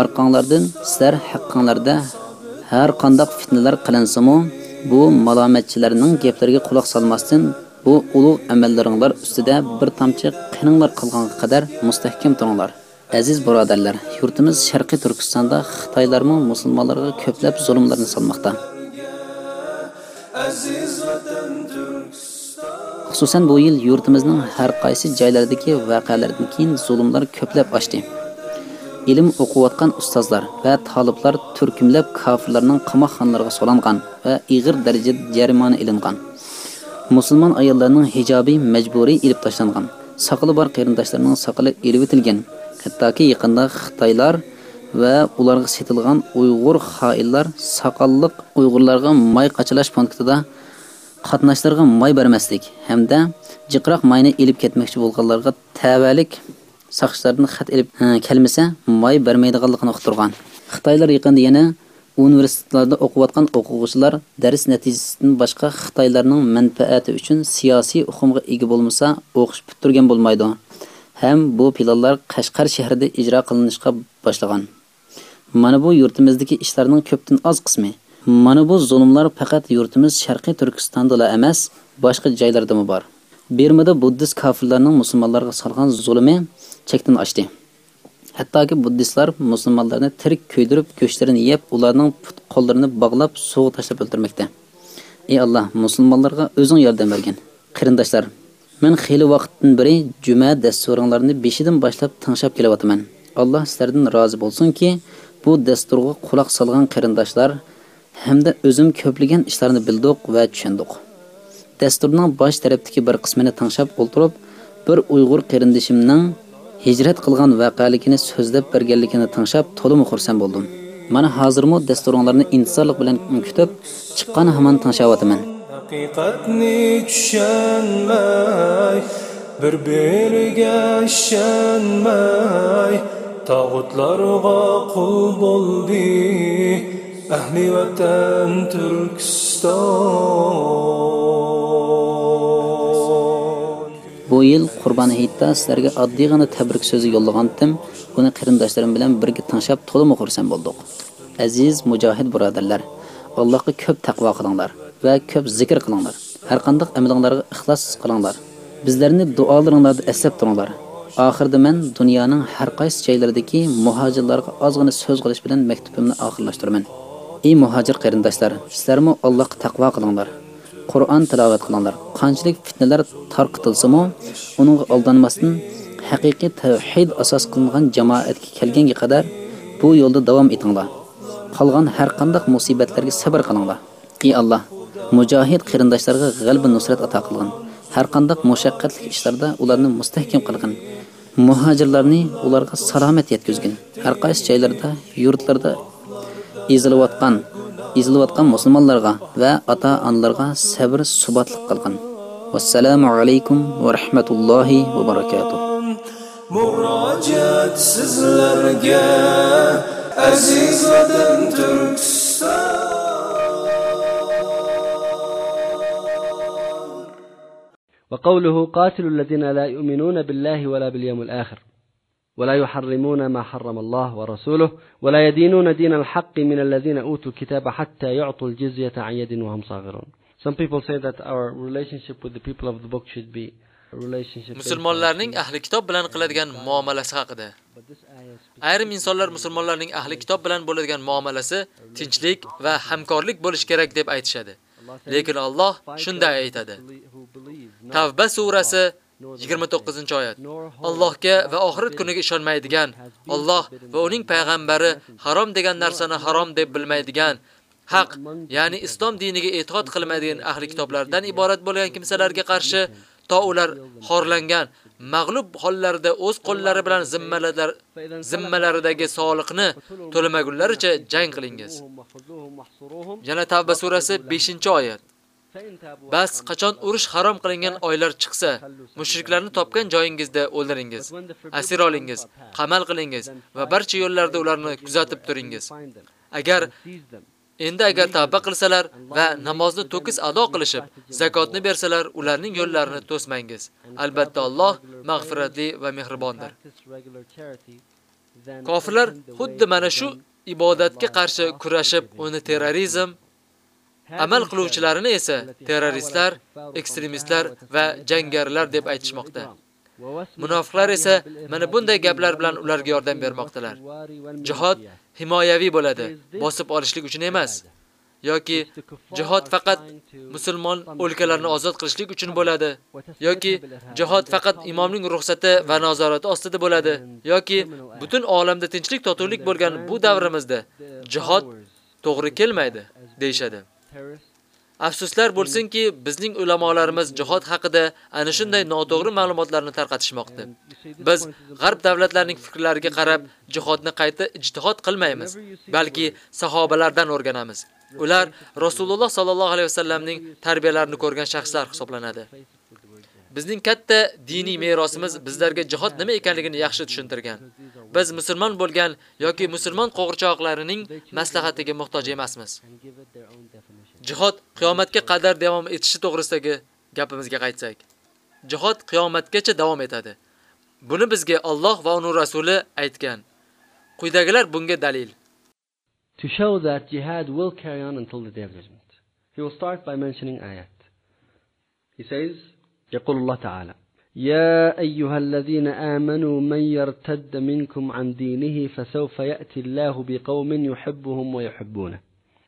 Orqanglardan sizlar haqqinglarda har qanday fitnalar qilinsa-mu bu malomatchilarning gaplariga quloq solmasdan bu ulug' amallaringlar ustida bir tomchi qininglar qilganga qadar mustahkam turinglar. Aziz birodarlar yurtimiz sharqiy turkistonda Xitoylarning musulmonlarga ko'plab zulmlarni solmoqda. Xususan bu yil yurtimizning har qaysi joylaridagi voqealardan keyin zulmlar ko'plab oshdi. Ilm o'qiyotgan ustozlar va taliblar turkumlab kofirlarning qamoqxonalarga solangan va ig'ir darajada jarimona ilingan. Musulmon ayollarning hijobi majburiy ilib tashlangan. Soqoli bor qarindoshlarning soqoli ilib etilgan hattoki yaqinda xitoylar va ularga setilgan uyg'ur xoinlar saqalliq uyg'urlarga may qachalash punktida qatnashlarga may bermaslik hamda jiqroq mayni ilib ketmoqchi bo'lganlarga tavalik saqchilardan xat ilib e, kelmasa may bermaydiganligini uqtirgan. Xitoylar yaqinda yana universitetlarda o'qiyotgan o'quvchilar dars natijasidan boshqa xitoylarning manfaati uchun siyosiy uqumga ega bo'lmasa o'qish bitirgan bo'lmaydi. Ham bu planlar qashqar shahrida ijro qilinishga boshlagan. Mana bu yurtimizdagi ishlarning ko'pdan oz qismi. Mana bu zulmlar faqat yurtimiz sharqiy turkistondala emas boshqa joylarda ham bor? Bermada buddist kafirlarning musulmonlarga solgan zulmi chekdan oshdi hattoki buddistlar musulmonlarni tirik kuydirib go'shtlarini yeb ularning put qo'llarini bog'lab suvga tashlab o'ldirmoqda. Ey alloh musulmonlarga o'zing yordam bergin qarindoshlar. Men xeyli vaqtdan beri juma dasturinglarni beshidan boshlab tinglab kelyapman. Alloh sizlardan rozi bo'lsinki bu dasturga quloq solgan qarindoshlar hamda o'zim ko'plagan ishlarni bildik va tushundik dasturning bosh tarafdagi bir qismini tinglab o'ltirib bir uyg'ur qarindishimning hijrat qilgan voqealigini so'zlab berganligini tinglab to'liq xursand bo'ldim. Mana hozirmo dasturlarni intizorlik bilan kutib chiqqan hamon tanshayotiman. haqiqatni tushunmay bir biriga ishonmay tog'utlarga qul bo'ldi. Ahli vatan turkiston. Bu yil qurbon hayitda sizlarga oddiygina tabrik so'zi yo'llagandim buni qarindoshlarim bilan birga tanshab to'liq xursand bo'ldik. Aziz mujohid birodarlar allohga ko'p taqvo qilinglar va ko'p zikr qilinglar. Har qanday amalinglarga ixlos qilinglar. Bizlarni duolaringlarda eslab turinglar. Oxirida men dunyoning har qaysi joylaridagi muhojirlarga ozgina so'z qilish bilan maktubimni oxirlashtiraman ey muhojir qarindoshlar sizlarmi allohga taqvo qilinglar? Qur'on tilovat qilinglar. Qanchalik fitnalar tarqitilsimi uningga aldanmasdan haqiqiy tavhid asos qilingan jamoatga kelganga qadar bu yo'lda davom etinglar. Qolgan har qanday musibatlarga sabr qilinglar. Ey alloh mujohid qarindoshlarga g'alba nusrat ato qilgin. Har qanday mushaqqatli ishlarda ularni mustahkam qilgin. Muhojirlarni ularga salomat yetkazgin. Har qaysi joylarda yurtlarda ezilayotgan ezilayotgan musulmonlarga va ota onalarga sabr subatlik qilgin vassalomu alaykum va rahmatullohi va barakatuh murojaat sizlarga aziz vatan turkiston وقوله قاتلوا الذين لا يؤمنون بالله ولا باليوم الآخر ولا يحرمون ما حرم الله ورسوله ولا يدينون دين الحق من الذين أوتوا الكتاب حتى يعطوا الجزية عن يد وهم صاغرون Some people say that our relationship with the people of the book should be a relationship musulmonlarning ahli kitob bilan qiladigan muomalasi haqida ayrim insonlar musulmonlarning ahli kitob bilan bo'ladigan muomalasi tinchlik va hamkorlik bo'lish kerak deb aytishadi lekin Alloh shunday aytadi Tavba surasi 29-oyat. Allohga va oxirat kuniga ishonmaydigan, Alloh va uning payg'ambari harom degan narsani harom deb bilmaydigan, haq, ya'ni islom diniga e'tiqod qilmaydigan ahli kitoblardan iborat bo'lgan kimsalarga qarshi to ular xorlangan, mag'lub hollarida o'z qo'llari bilan zimmalar zimmalaridagi soliqni to'lamagunlaricha jang qilingiz. Yana Tavba surasi 5-oyat. Bas qachon urush harom qilingan oylar chiqsa, mushriklarni topgan joyingizda o'ldiringiz, asir olingiz, qamal qilingiz va barcha yo'llarda ularni kuzatib turingiz. Agar Endi agar tavba qilsalar va namozni to'kis ado qilishib, zakotni bersalar, ularning yo'llarini to'smangiz. Albatta Alloh mag'firatli va mehribondir. Kofirlar xuddi mana shu ibodatga qarshi kurashib, uni terrorizm, amal qiluvchilarini esa terroristlar, ekstremistlar va jangarilar deb aytishmoqda. Munofiqlar esa mana bunday gaplar bilan ularga yordam bermoqdalar. Jihad himoyaviy bo'ladi, bosib olishlik uchun emas. yoki jihad faqat musulmon o'lkalarni ozod qilishlik uchun bo'ladi yoki jihad faqat imomning ruxsati va nazorati ostida bo'ladi yoki butun olamda tinchlik totuvlik bo'lgan bu davrimizda jihad to'g'ri kelmaydi deyshadi. Afsuslar bo'lsinki, bizning ulamolarimiz jihad haqida ana shunday noto'g'ri ma'lumotlarni tarqatishmoqda. Biz g'arb davlatlarining fikrlariga qarab jihodni qayta ijtihod qilmaymiz, balki sahobalardan o'rganamiz. Ular Rasululloh sallallohu alayhi vasallamning tarbiyalarini ko'rgan shaxslar hisoblanadi. Bizning katta diniy merosimiz bizlarga jihod nima ekanligini yaxshi tushuntirgan. Biz musulmon bo'lgan yoki musulmon qo'g'irchoqlarining maslahatiga muhtoj emasmiz. Jihod qiyomatga qadar davom etishi to'g'risidagi gapimizga qaytsak. Jihod qiyomatgacha davom etadi. Buni bizga Alloh va uning rasuli aytgan. Quyidagilar bunga dalil. To show that jihad will carry on until the day of judgment. He will start by mentioning ayat. He says, يقول الله تعالى يا أيها الذين آمنوا من يرتد منكم عن دينه فسوف يأتي الله بقوم يحبهم ويحبونه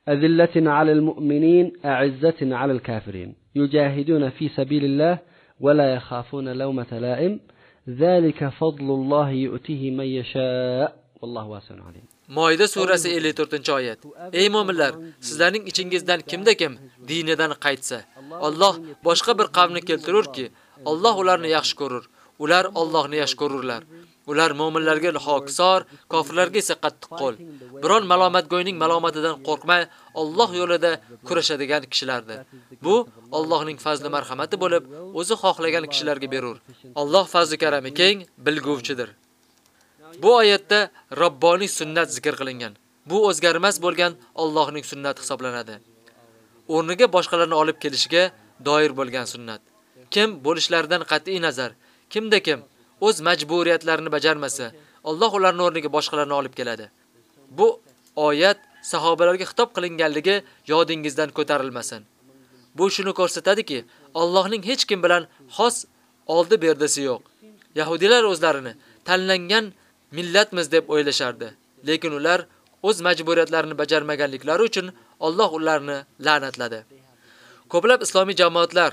أذلة على المؤمنين أعزة على الكافرين يجاهدون في سبيل الله ولا يخافون لومة لائم ذلك فضل الله يؤتيه من يشاء والله واسع عليم Moida surasi 54-oyat. Ey mu'minlar, sizlarning ichingizdan kimda kim dinidan qaytsa, Alloh boshqa bir qavmni keltirurki, Alloh ularni yaxshi ko'rur. Ular Allohni yaxshi ko'rurlar. Ular mu'minlarga hokisor, kofirlarga esa qattiq qo'l. Biron malomatgo'yning malomatidan qo'rqmay, Alloh yo'lida kurashadigan kishilardir. Bu Allohning fazli marhamati bo'lib, o'zi xohlagan kishilarga berur. Alloh fazli karami keng, bilguvchidir. Bu oyatda Robboniy sunnat zikr qilingan. Bu o'zgarmas bo'lgan Allohning sunnati hisoblanadi. O'rniga boshqalarni olib kelishiga doir bo'lgan sunnat. Kim bo'lishlaridan qat'iy nazar, kimda kim o'z majburiyatlarini bajarmasa, Alloh ularning o'rniga boshqalarni olib keladi. Bu oyat sahobalarga xitob qilinganligi yodingizdan ko'tarilmasin. Bu shuni ko'rsatadiki, Allohning hech kim bilan xos oldi berdisi yo'q. Yahudilar o'zlarini tanlangan millatmiz deb o'ylashardi, lekin ular o'z majburiyatlarini bajarmaganliklari uchun Alloh ularni la'natladi. Ko'plab islomiy jamoatlar,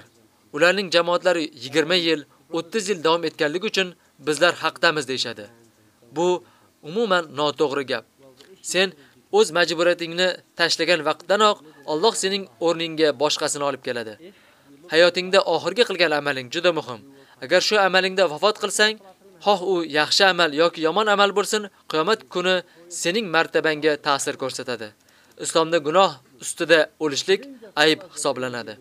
ularning jamoatlari 20 yil, 30 yil davom etganligi uchun bizlar haqdamiz deyshadi. Bu umuman noto'g'ri gap. Sen o'z majburiyatingni tashlagan vaqtdanoq Alloh sening o'rningga boshqasini olib keladi. Hayotingda oxirgi qilgan amaling juda muhim. Agar shu amalingda vafot qilsang, xoh u yaxshi amal yoki yomon amal bo'lsin, qiyomat kuni sening martabangga ta'sir ko'rsatadi. Islomda gunoh ustida o'lishlik ayb hisoblanadi.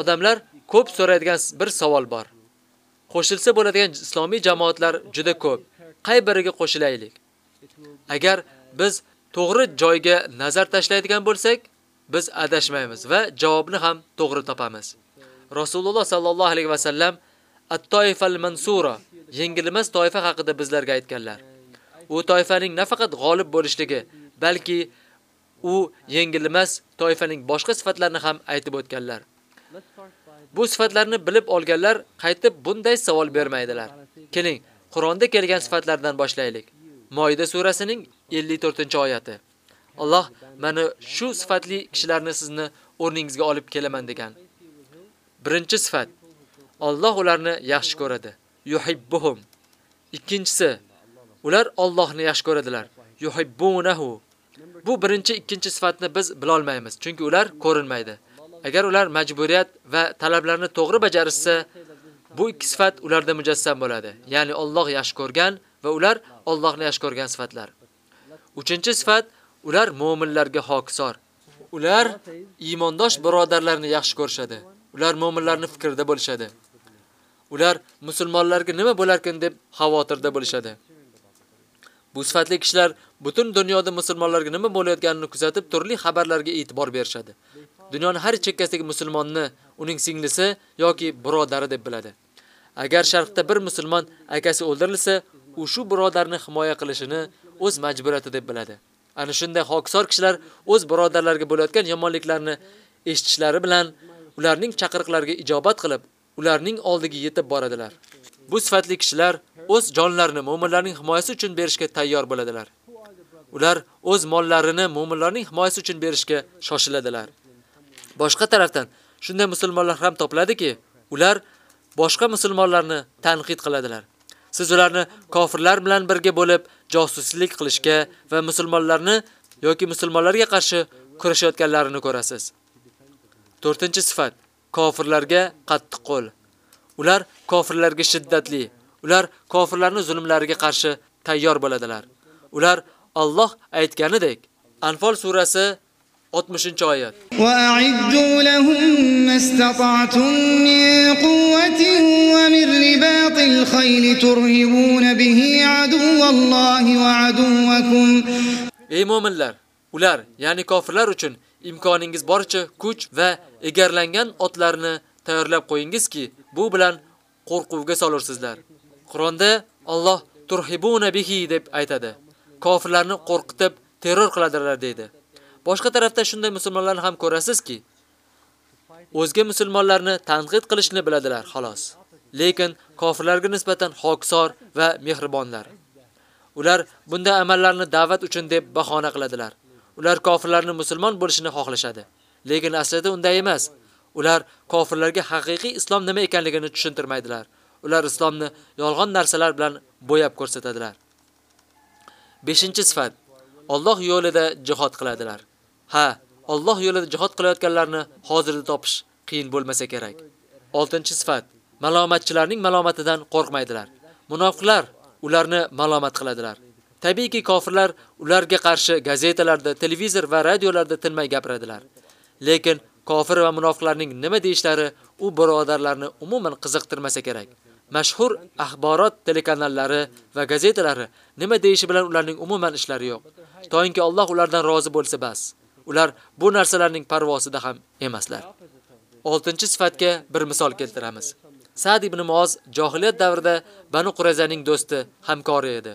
Odamlar ko'p so'raydigan bir savol bor. Qo'shilsa bo'ladigan islomiy jamoatlar juda ko'p. Qay biriga qo'shilaylik? Agar biz to'g'ri joyga nazar tashlaydigan bo'lsak, biz adashmaymiz va javobni ham to'g'ri topamiz. Rasululloh sallallohu alayhi va sallam At-Toifal Mansura yengilmas toifa haqida bizlarga aytganlar. U toifaning nafaqat g'olib bo'lishligi, balki u yengilmas toifaning boshqa sifatlarini ham aytib o'tganlar. Bu sifatlarni bilib olganlar qaytib bunday savol bermaydilar. Keling, Qur'onda kelgan sifatlardan boshlaylik. Moida surasining 54-oyati. Alloh mana shu sifatli kishilarni sizni o'rningizga olib kelaman degan. Birinchi sifat Alloh ularni yaxshi ko'radi. Yuhibbuhum. Ikkinchisi ular Allohni yaxshi ko'radilar. Yuhibbunahu. Bu birinchi, ikkinchi sifatni biz bila olmaymiz, chunki ular ko'rinmaydi. Agar ular majburiyat va talablarni to'g'ri bajarishsa, bu ikki sifat ularda mujassam bo'ladi. Ya'ni Alloh yaxshi ko'rgan va ular Allohni yaxshi ko'rgan sifatlar. Uchinchi sifat ular mu'minlarga hokisor. Ular iymondosh birodarlarni yaxshi ko'rishadi. Ular mu'minlarning fikrida bo'lishadi. Ular musulmonlarga nima bo'larkin deb xavotirda bo'lishadi. Bu sifatli kishilar butun dunyoda musulmonlarga nima bo'layotganini kuzatib, turli xabarlarga e'tibor berishadi. Dunyoning har chekkasidagi musulmonni uning singlisi yoki birodari deb biladi. Agar sharqda bir musulmon akasi o'ldirilsa, u shu birodarni himoya qilishini o'z majburiyati deb biladi. Ana shunday hokisor kishilar o'z birodarlariga bo'layotgan yomonliklarni eshitishlari bilan ularning chaqiriqlariga ijobat qilib, ularning oldiga yetib boradilar. Bu sifatli kishilar o'z jonlarini mu'minlarning himoyasi uchun berishga tayyor bo'ladilar. Ular o'z mollarini mu'minlarning himoyasi uchun berishga shoshiladilar. Boshqa tarafdan shunday musulmonlar ham topiladiki, ular boshqa musulmonlarni tanqid qiladilar. Siz ularni kofirlar bilan birga bo'lib josuslik qilishga va musulmonlarni yoki musulmonlarga qarshi kurashayotganlarini ko'rasiz. 4-sifat kofirlarga qattiq qo'l. Ular kofirlarga shiddatli. Ular kofirlarning zulmlariga qarshi tayyor bo'ladilar. Ular Alloh aytganidek Anfal surasi 60 oyat. Wa a'iddu lahum mastata'tum min quwwatin wa min ribatil khayl turhibuna bihi aduwwallahi wa aduwwakum. Ey mu'minlar, ular, ya'ni kofirlar uchun imkoningiz boricha kuch va egarlangan otlarni tayyorlab qo'yingizki, bu bilan qo'rquvga solursizlar. Qur'onda Alloh turhibuna bihi deb aytadi. Kofirlarni qo'rqitib terror qiladilar deydi. Boshqa tarafda shunday musulmonlarni ham ko'rasizki, o'zga musulmonlarni tanqid qilishni biladilar, xolos. Lekin kofirlarga nisbatan hokisor va mehribonlar. Ular bunday amallarni da'vat uchun deb bahona qiladilar. Ular kofirlarni musulmon bo'lishini xohlashadi. Lekin aslida unday emas. Ular kofirlarga haqiqiy islom nima ekanligini tushuntirmaydilar. Ular islomni yolg'on narsalar bilan bo'yab ko'rsatadilar. 5-sifat. Alloh yo'lida jihad qiladilar. Ha, Alloh yo'lida jihad qilayotganlarni hozirda topish qiyin bo'lmasa kerak. 6-sifat. Malomatchilarning malomatidan qo'rqmaydilar. Munofiqlar ularni malomat qiladilar. Tabiiyki kofirlar ularga qarshi gazetalarda, televizor va radiolarda tinmay gapiradilar. Lekin kofir va munofiqlarning nima deyishlari u birodarlarni umuman qiziqtirmasa kerak. Mashhur axborot telekanallari va gazetalari nima deyishi bilan ularning umuman ishlari yo'q. To'yinki Alloh ulardan rozi bo'lsa bas. Ular bu narsalarning parvosida ham emaslar. 6-sifatga bir misol keltiramiz. Sa'd ibn Muoz jahiliyat davrida Banu Qurayzaning do'sti, hamkori edi.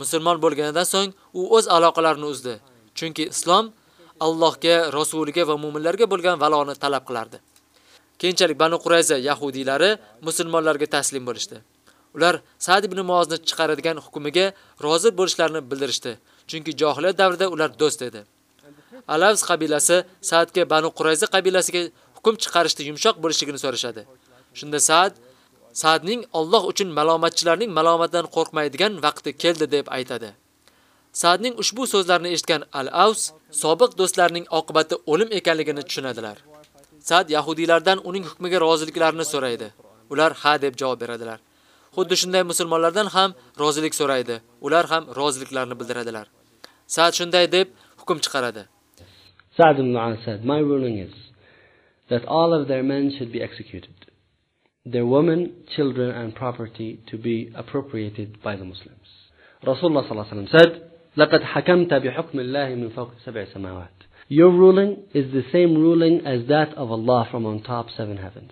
Musulmon bo'lganidan so'ng u o'z aloqalarini uzdi. Chunki islom Allohga, rasuliga va mu'minlarga bo'lgan valoni talab qilardi. Keyinchalik Banu Qurayza yahudiylari musulmonlarga taslim bo'lishdi. Ular Sa'd ibn Muozni chiqaradigan hukmiga rozi bo'lishlarini bildirishdi, chunki jahiliyat davrida ular do'st edi. Alavs qabilasi Sa'dga Banu Qurayza qabilasiga hukm chiqarishda yumshoq bo'lishligini so'rashadi. Shunda Sa'd Sa'dning Alloh uchun malomatchilarning malomatidan qo'rqmaydigan vaqti keldi deb aytadi. Sa'dning ushbu so'zlarini eshitgan Al-Aws sobiq do'stlarining oqibati o'lim ekanligini tushunadilar. Sa'd yahudiylardan uning hukmiga roziliklarini so'raydi. Ular ha deb javob beradilar. Xuddi shunday musulmonlardan ham rozilik so'raydi. Ular ham roziliklarini bildiradilar. Sa'd shunday deb hukm chiqaradi. Sa'd ibn Mu'az said, My ruling is that all of their men should be executed, their women, children and property to be appropriated by the Muslims. Rasulullah sallallahu alaihi wasallam said, لقد حكمت بحكم الله من فوق سبع سماوات. Your ruling is the same ruling as that of Allah from on top seven heavens.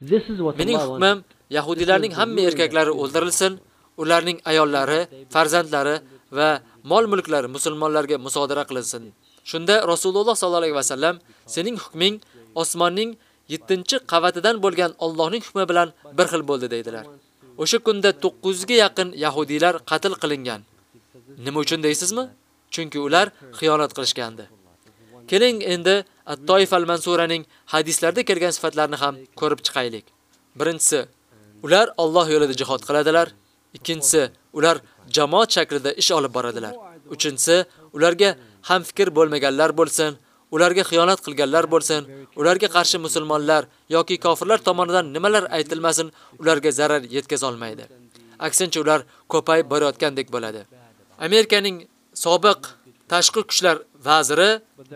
This is what Mening Allah hukmim Yahudilarning hamma erkaklari o'ldirilsin, ularning ayollari, farzandlari va mol-mulklari musulmonlarga musodara qilinsin. Shunda Rasululloh sallallohu alayhi vasallam sening hukming osmonning 7-qavatidan bo'lgan Allohning hukmi bilan bir xil bo'ldi deydilar. O'sha kunda 900 ga yaqin yahudiylar qatl qilingan. Nima uchun deysizmi? Chunki ular xiyonat qilishgandi. Keling endi At-Toif al-Mansuraning hadislarda kelgan sifatlarini ham ko'rib chiqaylik. Birinchisi, ular Alloh yo'lida jihad qiladilar. Ikkinchisi, ular jamoat shaklida ish olib boradilar. Uchinchisi, ularga ham fikr bo'lmaganlar bo'lsin, ularga xiyonat qilganlar bo'lsin, ularga qarshi musulmonlar yoki kofirlar tomonidan nimalar aytilmasin, ularga zarar yetkaza olmaydi. Aksincha ular ko'payib borayotgandek bo'ladi. Amerikaning sobiq tashqi kuchlar vaziri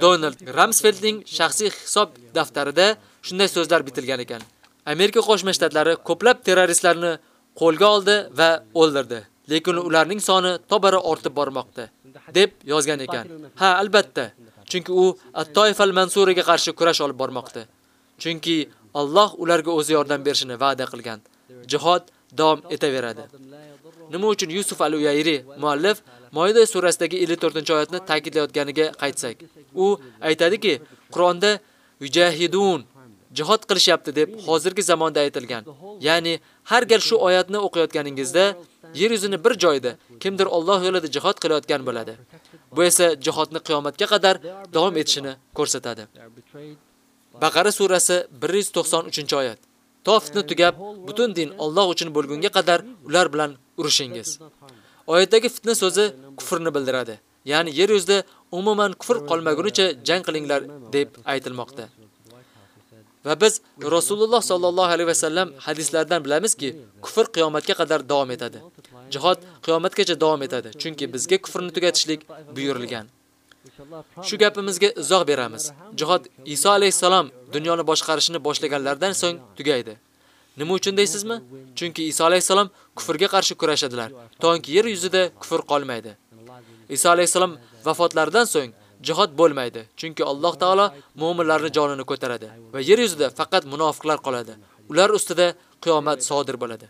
Donald Rumsfeldning shaxsiy hisob daftarida shunday so'zlar bitilgan ekan. Amerika Qo'shma Shtatlari ko'plab terroristlarni qo'lga oldi va o'ldirdi, lekin ularning soni tobora ortib bormoqda, deb yozgan ekan. Ha, albatta, chunki u At-Toif al-Mansuriga qarshi kurash olib bormoqda. Chunki Alloh ularga o'zi yordam berishini va'da qilgan. Jihad davom etaveradi. nima uchun Yusuf al-Uyayri muallif Moida surasidagi 54-oyatni ta'kidlayotganiga qaytsak. U aytadiki, Qur'onda yujahidun jihad qilishyapti deb hozirgi zamonda aytilgan. Ya'ni har gal shu oyatni o'qiyotganingizda yer yuzini bir joyda kimdir Alloh yo'lida jihad qilayotgan bo'ladi. Bu esa jihodni qiyomatga qadar davom etishini ko'rsatadi. Baqara surasi 193-oyat. To fitna tugab, butun din Alloh uchun bo'lgunga qadar ular bilan urushingiz. Oyatdagi fitna so'zi kufrni bildiradi. Ya'ni yer yuzida umuman kufr qolmagunicha jang qilinglar deb aytilmoqda. Va biz Rasululloh sallallohu alayhi va sallam hadislardan bilamizki, kufr qiyomatga qadar davom etadi. Jihod qiyomatgacha davom etadi, chunki bizga kufrni tugatishlik buyurilgan. Shu gapimizga izoh beramiz. Jihod Iso alayhisalom dunyoni boshqarishni boshlaganlardan so'ng tugaydi. Nima uchun deysizmi? Chunki Iso alayhisalom kufrga qarshi kurashadilar, to'nki yer yuzida kufr qolmaydi. Iso alayhisalom vafotlaridan so'ng jihod bo'lmaydi, chunki Alloh taolo mu'minlarning jonini ko'taradi va yer yuzida faqat munofiqlar qoladi. Ular ustida qiyomat sodir bo'ladi.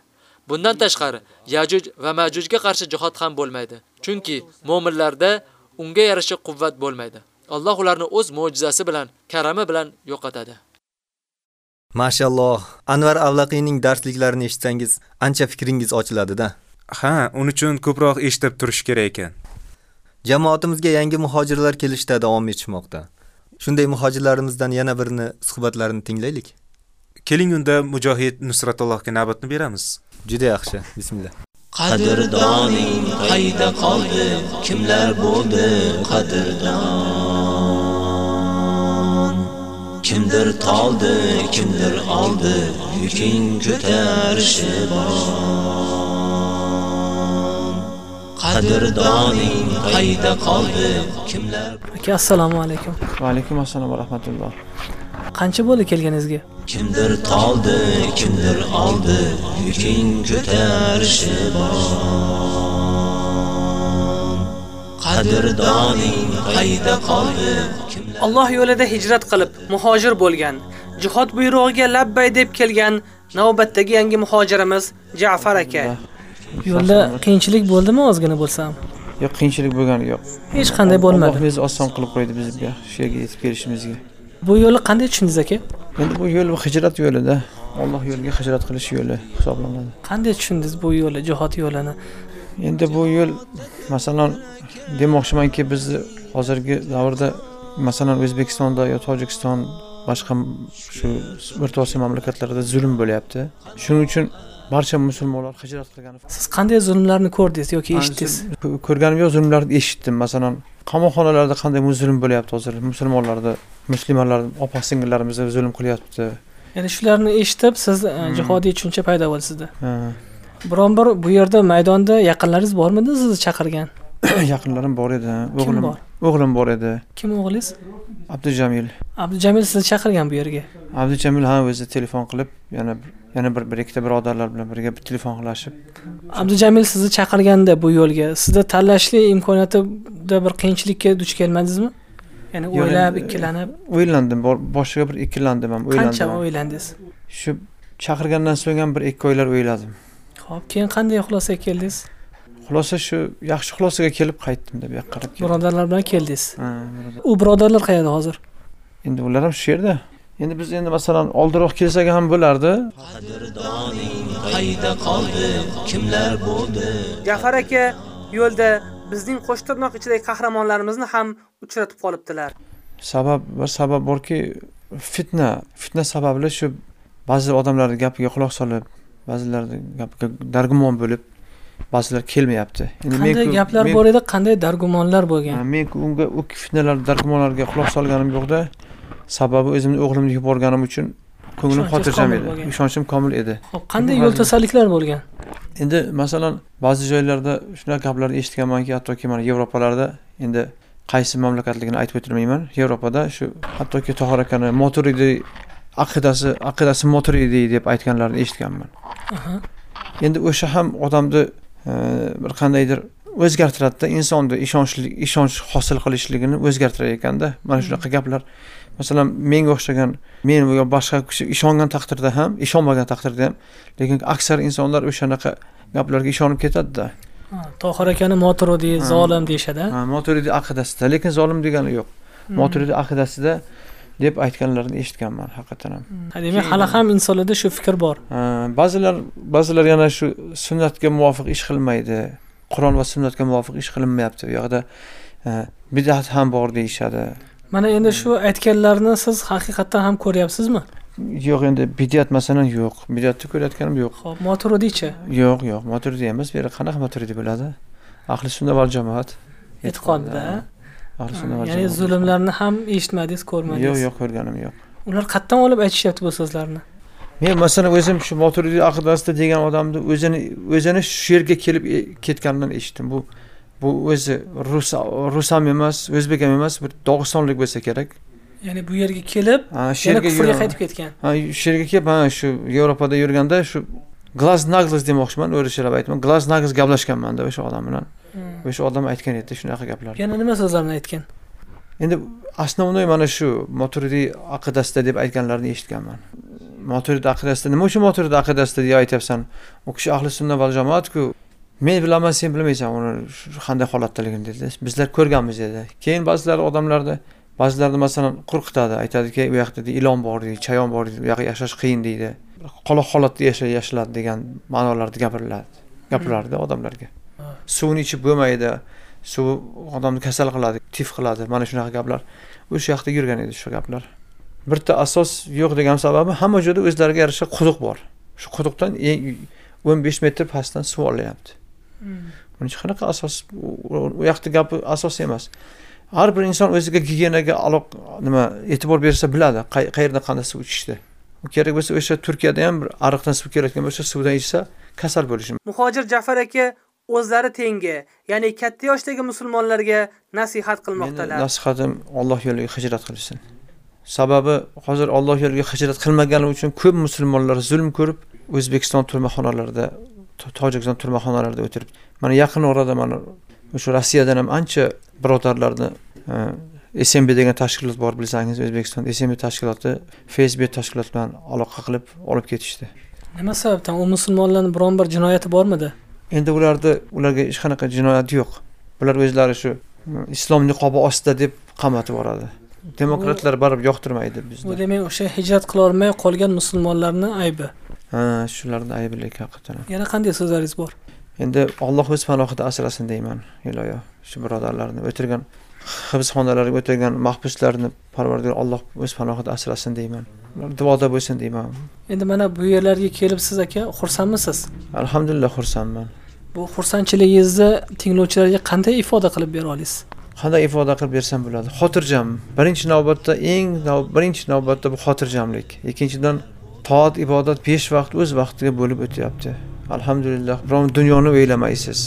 Bundan tashqari, Yajuj va Majujga qarshi jihod ham bo'lmaydi, chunki mu'minlarda unga yarasha quvvat bo'lmaydi. Alloh ularni o'z mo'jizasi bilan, karami bilan yo'qotadi. Mashalloh, Anvar Avlaqiyning darsliklarini eshitsangiz, ancha fikringiz ochiladi-da. Ha, uning uchun ko'proq eshitib turish kerak ekan. Jamoatimizga yangi muhojirlar kelishda davom etishmoqda. Shunday muhojirlarimizdan yana birini suhbatlarini tinglaylik. Keling unda Mujohid Nusratullohga navbatni beramiz. Juda yaxshi. Bismillah. Qadrdoning qayda qoldi? Kimlar bo'ldi qadrdon? Kimdir toldi, kimdir oldi, yuking ko'tarishi bor. Qadrdoning qayda qoldi? Kimlar Aka assalomu alaykum. Va alaykum assalom va rahmatulloh. Qancha bo'ldi kelganingizga? Kimdir toldi, kimdir oldi, yuking ko'tarishi bor. Qadrdoning qayda qoldi? Alloh yo'lida hijrat qilib, muhojir bo'lgan, jihod buyrug'iga labbay deb kelgan navbatdagi yangi muhojirimiz Ja'far aka. Yo'lda qiyinchilik bo'ldimi ozgina bo'lsam? Yo'q, qiyinchilik bo'lgani yo'q. Hech qanday bo'lmadi. Alloh o'zi oson qilib qo'ydi bizga shu yerga yetib kelishimizga. Bu yo'lni qanday tushundingiz aka? Endi bu yo'l bu hijrat yo'lida. Alloh yo'liga hijrat qilish yo'li hisoblanadi. Qanday tushundingiz bu yo'lni, jihod yo'lini? Endi bu yo'l masalan demoqchimanki bizni hozirgi davrda masalan O'zbekistonda yo Tojikiston boshqa shu O'rta Osiyo mamlakatlarida zulm bo'lyapti. Shuning uchun barcha musulmonlar hijrat qilgani Siz qanday zulmlarni ko'rdingiz yoki eshitdingiz? ko'rganim yo'q, zulmlarni eshitdim. Masalan, qamoqxonalarda qanday zulm bo'lyapti hozir musulmonlarda, musulmonlar opa singillarimizga zulm qilyapti. Ya'ni shularni eshitib siz e, Hmm. jihodiy tushuncha paydo bo'ldi sizda. Biron bir bu yerda maydonda yaqinlaringiz bormidi sizni chaqirgan? Yaqinlarim bor edi. O'g'lim bor? o'g'lim bor edi. Kim o'g'lingiz? Abdujamil. Abdujamil sizni chaqirgan bu yerga. Abdujamil ha o'zi telefon qilib, yana yana bir bir ikkita birodarlar bilan birga bir telefon qilashib, Abdujamil sizni chaqirganda bu yo'lga sizda tanlashli imkoniyatida bir qiyinchilikka duch kelmadingizmi? Ya'ni o'ylab, ikkilanib, o'ylandim, boshiga bir ikkilandim ham, o'ylandim. qancha o'ylandingiz? Shu chaqirgandan so'ng ham bir ikki oylar o'yladim. Xo'p, keyin qanday xulosaga keldingiz? Xulosa shu yaxshi xulosaga kelib qaytdim deb yoqqa qarab. Birodarlar bilan keldingiz. U birodarlar qayerda hozir? Endi ular ham shu yerda. Endi biz endi masalan oldinroq kelsak ham bo'lardi. Qadrdoning qayda qoldi? Kimlar bo'ldi? Ja'far aka yo'lda bizning qo'shtirnoq ichidagi qahramonlarimizni ham uchratib qolibdilar. Sabab bir sabab borki, fitna, fitna sababli shu ba'zi odamlarning gapiga quloq solib, ba'zilarning gapiga dargumon bo'lib, ba'zilar kelmayapti. Qanday men-ku- gaplar bor edi, qanday dargumonlar bo'lgan? Men unga u fitnalar, dargumonlarga quloq solganim yo'qda. Sababi o'zimni o'g'limni yuborganim uchun ko'nglim xotirjam edi. Ishonchim komil edi. Qanday yo'l to'saliklar bo'lgan? Endi masalan ba'zi joylarda shunaqa gaplarni eshitganmanki, hattoki mana Yevropalarda endi qaysi mamlakatligini aytib o'tirmayman. Yevropada shu hattoki Tohir akani Moturidi aqidasi, aqidasi Moturidi deb aytganlarini eshitganman. Endi o'sha ham odamni e, bir qandaydir o'zgartiradida, insonni ishonchli ishonch hosil qilishligini o'zgartirar ekanda. Mana shunaqa gaplar masalan menga o'xshagan men va boshqa kishi ishongan taqdirda ham ishonmagan taqdirda ham lekin aksar insonlar o'shanaqa gaplarga ishonib ketadida. Tohir akani moturidi zolim deyishadi. Ha, moturidi aqidasida lekin zolim degani yo'q. Hmm. moturidi aqidasida deb aytganlarini eshitganman haqiqatan ham. Ha, demak hali ham insonlarda shu fikr bor. Ba'zilar ba'zilar yana shu sunnatga muvofiq ish qilmaydi qur'on va sunnatga muvofiq ish qilinmayapti. U yoqda bidat ham bor deyishadi mana endi shu aytganlarni siz haqiqatdan ham ko'ryapsizmi? Yo'q endi bidat masalan yo'q. Bidatni ko'rayotganim yo'q. Xo'p, moturidiychi yo'q yo'q. Moturidi emas bu yerda qanaqa moturidi bo'ladi ahli sunna val jamoat. E'tiqodda. Ahli sunna val ya'ni zulmlarni ham eshitmadingiz yo'q ko'rmadingiz? Yo'q ko'rganim yo'q. Ular qayerdan olib aytishyapti bu so'zlarni. Men masalan o'zim shu moturidiy aqidasida degan odamni o'zini o'zini shu yerga kelib e- ketganidan eshitdim. Bu bu o'zi rus rus ham emas o'zbek ham emas bir dog'istonlik bo'lsa kerak. Ya'ni bu yerga kelib shu yerga kufrga qaytib ketgan. Ha shu yerga kelib ha shu yevropada yurganda shu glas naglas demoqchiman o'rishalab aytman glas naglas gaplashganmanda o'sha odam bilan. Hmm. o'sha odam aytgan edi shunaqa gaplar. Yana nima so'zlarni aytgan? Endi основной mana shu moturidiy aqidasida deb aytganlarini eshitganman. Moturidiy aqidasida nima uchun moturidiy aqidasida deb aytyapsan? U kishi ahli sunna val jamoatku men bilaman sen bilmaysan uni qanday holatdaligini dedi bizlar ko'rganmiz dedi. Keyin ba'zilar odamlarni ba'zilarni masalan qo'rqitadi aytadiki u yoqda ilon bor deydi chayon bor deydi u yoqda yashash qiyin deydi. Qoloq holatda yasha yashiladi degan ma'nolarda gapiriladi gapirardi odamlarga. Suvni ichib bo'lmaydi suv odamni kasal qiladi tif qiladi mana shunaqa gaplar. O'sha yoqda yurgan edi shu gaplar. Bitta asos yo'q degan sababi hamma joyda o'zlariga yarasha quduq bor. Shu quduqdan o'n besh metr pastdan suv olyapti. Buning uchun qanaqa asos? U- yoqda gapi asos emas. Har bir inson o'ziga gigiyenaga aloq nima e'tibor bersa biladi qay- qayerda qanday suv ichishni kerak bo'lsa o'sha turkiyada ham bir ariqdan suv kelayotgan bo'lsa suvdan ichsa kasal bo'lishi muhojir jafar aka o'zlari tengi ya'ni katta yoshdagi musulmonlarga nasihat qilmoqdalar. Nasihatim Alloh yo'liga hijrat qilishsin sababi hozir Alloh yo'liga hijrat qilmagani uchun ko'p musulmonlar zulm ko'rib O'zbekiston turmaxonalarida Tojikiston turmaxonalarida o'tiribdi mana yaqin orada mana o'sha Rossiyadan ham ancha birodarlarni e, SMB degan tashkilot bor bilsangiz O'zbekiston SMB tashkiloti FSB tashkiloti bilan aloqa qilib olib ketishdi. Nima sababdan? U musulmonlarni biron bir jinoyati bormidi? Endi ularni ularga hech qanaqa jinoyat yo'q. Bular o'zlari shu mm, islom niqobi ostida deb qamatib yuboradi demokratlar baribir yoqtirmaydi bu bizni demak o'sha hijrat qilolmay qolgan musulmonlarni aybi shularni ayblik haqiqatan. Ham. yana qanday so'zlaringiz bor? Endi Alloh o'z panohida asrasin deyman iloyo shu birodarlarni o'tirgan hibsxonalarga o'tirgan mahbuslarni parvardigor Alloh o'z panohida asrasin deyman. Duoda bo'lsin deyman. Endi mana bu yerlarga kelib siz aka xursandmisiz? Alhamdulillah xursandman. Bu xursandchiligingizni tinglovchilarga qanday ifoda qilib bera olasiz qanday ifoda qilib bersam bo'ladi? Xotirjam. Birinchi navbatda eng birinchi navbatda bu xotirjamlik. Ikkinchidan toat ibodat besh vaqt o'z vaqtiga bo'lib o'tyapti. Alhamdulillah biron dunyoni o'ylamaysiz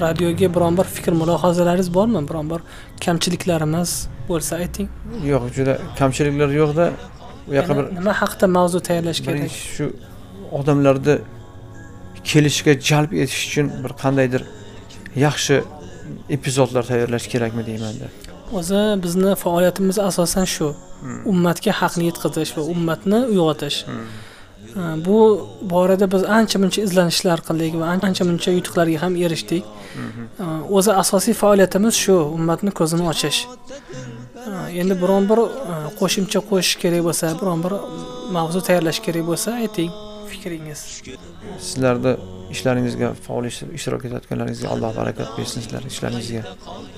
radioga biron bir fikr mulohazalaringiz bormi? Biron bir kamchiliklarimiz bo'lsa ayting. Yo'q juda kamchiliklar yo'qda u yoqqa bir nima haqida mavzu tayyorlash kerak? shu odamlarni kelishga jalb etish uchun bir qandaydir yaxshi epizodlar tayyorlash kerakmi deymanda o'zi bizni faoliyatimiz asosan shu. Ummatga haqni yetkazish va ummatni uyg'otish. Ha, bu borada biz ancha muncha izlanishlar qildik va ancha muncha yutuqlarga ham erishdik. Ha, o'zi asosiy faoliyatimiz shu ummatni ko'zini ochish. Endi biron bir ha, qo'shimcha qo'shish kerak bo'lsa biron bir mavzu tayyorlash kerak bo'lsa ayting fikringiz. Sizlarni ishlaringizga faol ishtirok etayotganlaringizga alloh barakat bersin sizlar ishlaringizga.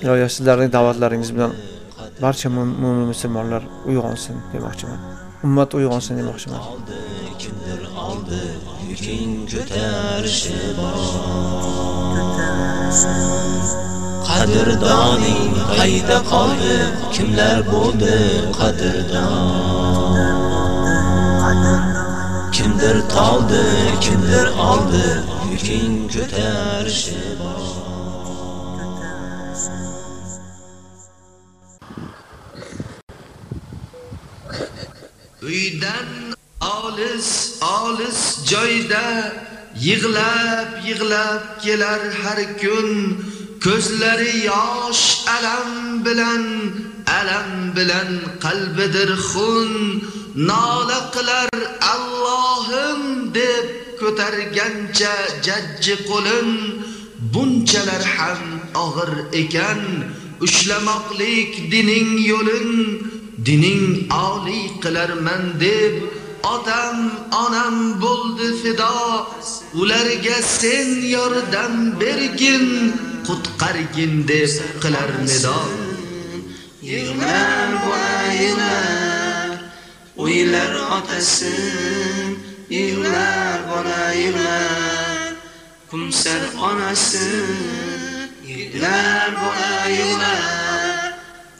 Iloyo sizlarning da'vatlaringiz bilan barcha mo'min musulmonlar uyg'onsin demoqchiman. Ummat uyg'onsin demoqchiman. Kimdir oldi yuking ko'tarishi bor qadrdoning qayda qoldi? Kimlar bo'ldi qadrdon? Kimdir toldi kimdir oldi yuking ko'tarishi bor uydan olis olis joyda yig'lab yig'lab kelar har kun. Ko'zlari yosh alam bilan alam bilan qalbidir xun. Nola qilar Allohim deb ko'targancha jajji qo'lin bunchalar ham og'ir ekan. Ushlamoqlik dining yo'lin. Dining oliy qilarman deb otam onam bo'ldi fido. Ularga sen yordam bergin. Qutqargin deb qilar nido. Yig'lar bola yig'lar O'ylar otasi Yig'lar bola yig'lar Kumsar onasi Yig'lar bola yig'lar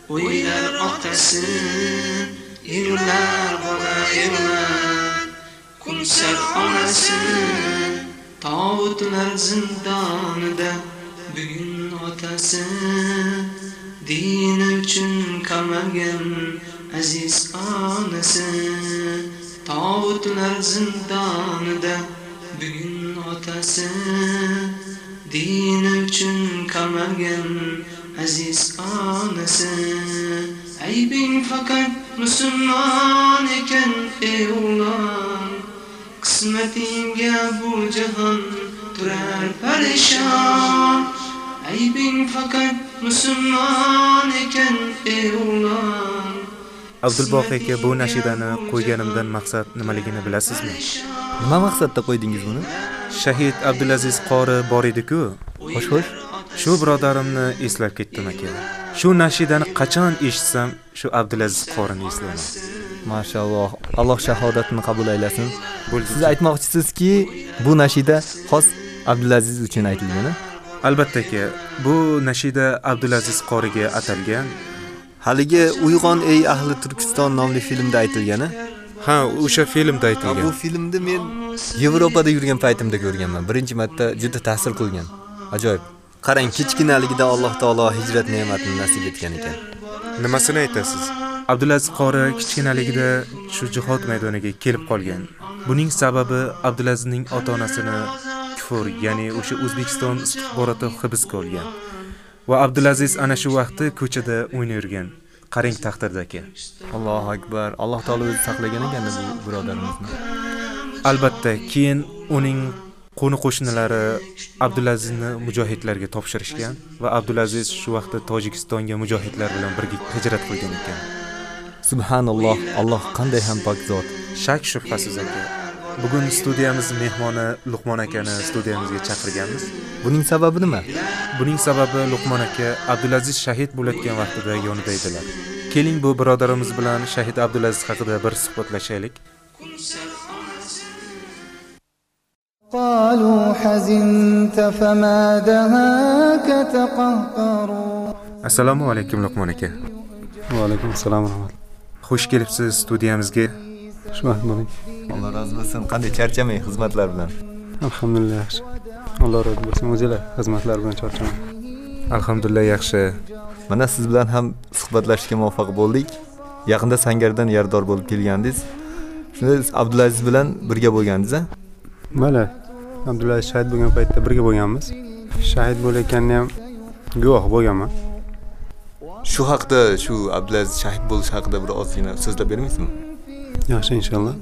O'ylar otasi Yig'lar bola yig'lar Kumsar onasi Tog'utlar zindonida Bugun otasi dini uchun qamagan aziz onasi. Tog'utlar zindonida bugun otasi dini uchun qamagan aziz onasi. Aybing faqat musulmon ekan ey o'g'lon qismatingga bu jahon turar parishon. Aybing faqat musulmon ekan ey o'g'lon abdulboq aka bu nashidani qo'yganimdan maqsad nimaligini bilasizmi? Nima maqsadda qo'ydingiz buni? Shahid abdulaziz qori bor ediku. Xo'sh xo'sh. Shu birodarimni eslab ketdim aka. Shu nashidani qachon eshitsam shu abdulaziz qorini eslayman mashalloh. Alloh shahodatini qabul aylasin. Siz aytmoqchisizki bu nashida xos abdulaziz uchun aytilgan a? albatta aka bu nashida abdulaziz qoriga atalgan. Haligi uyg'on ey ahli turkiston nomli filmda aytilgan a? ha o'sha filmda aytilgan. Bu filmni men yevropada yurgan paytimda ko'rganman. Birinchi marta juda ta'sir qilgan. Ajoyib. Qarang kichkinaligida alloh taolo hijrat ne'matini nasib etgan ekan. Nimasini aytasiz? Abdulaziz qori kichkinaligida shu jihod maydoniga kelib qolgan. Buning sababi abdulazizning ota onasini kufr ya'ni o'sha o'zbekiston istixboroti hibsga olgan. Va abdulaziz ana shu vaqtda ko'chada o'ynayvergan qarang taqdirdagi. Allohu akbar. Alloh taolo o'zi saqlagan ekan bu birodarimizni. Albatta keyin uning qo'ni qo'shnilari abdulazizni mujohidlarga topshirishgan va abdulaziz shu vaqtda tojikistonga mujohidlar bilan birga hijrat qilgan ekan. Subhanalloh alloh qanday ham pok zot. Shak shubhasiz aka bugun studiyamiz mehmoni luqmon akani studiyamizga chaqirganmiz buning sababi nima buning sababi luqmon aka abdulaziz shahid bo'layotgan vaqtida yonida edilar keling bu birodarimiz bilan shahid abdulaziz haqida bir suhbatlashaylik قالوا حزنت فما دهاك تقهقروا assalomu alaykum luqmon aka va alaykum assalom va rahmatulloh xush kelibsiz studiyamizga Xushvaqt bo'ling. Alloh rozi bo'lsin. Qanday charchamang xizmatlar bilan? Alhamdulillah yaxshi. Alloh rozi bo'lsin. O'zinglar xizmatlar bilan charchamang alhamdulillah yaxshi. Mana siz bilan ham suhbatlashishga muvaffaq bo'ldik. Yaqinda sangardan yarador bo'lib kelgandingiz. Shunda siz abdulaziz bilan birga bo'lgandingiz a mana abdulaziz shahid bo'lgan paytda birga bo'lganmiz. Shahid bo'layotganida ham guvoh bo'lganman. Shu haqda shu abdulaziz shahid bo'lishi haqida bir ozgina so'zlab bermaysizmi yaxshi inshaalloh.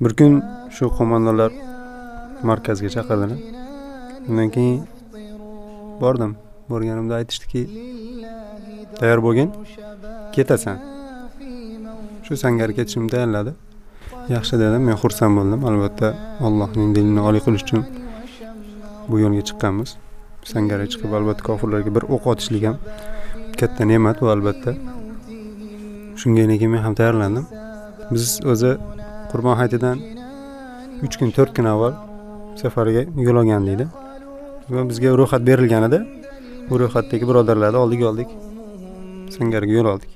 Bir kun shu qo'mondonlar markazga chaqirdilar. Undan keyin bordim. Borganimda aytishdiki tayyor bo'lgin ketasan. Shu sangar ketishimni tayinladi yaxshi dedim men xursand bo'ldim. Albatta allohning dinini oliy qilish uchun bu yo'lga chiqqanmiz. Sangarga chiqib albatta kofirlarga bir o'q otishlik ham katta ne'mat bu albatta shunga men ham tayyorlandim. Biz o'zi qurbon hayitidan uch kun to'rt kun avval safarga yo'l olgandik edi va bizga ro'yxat berilgan edi. Bu ro'yxatdagi birodarlarni oldiga oldik. Sangarga yo'l oldik.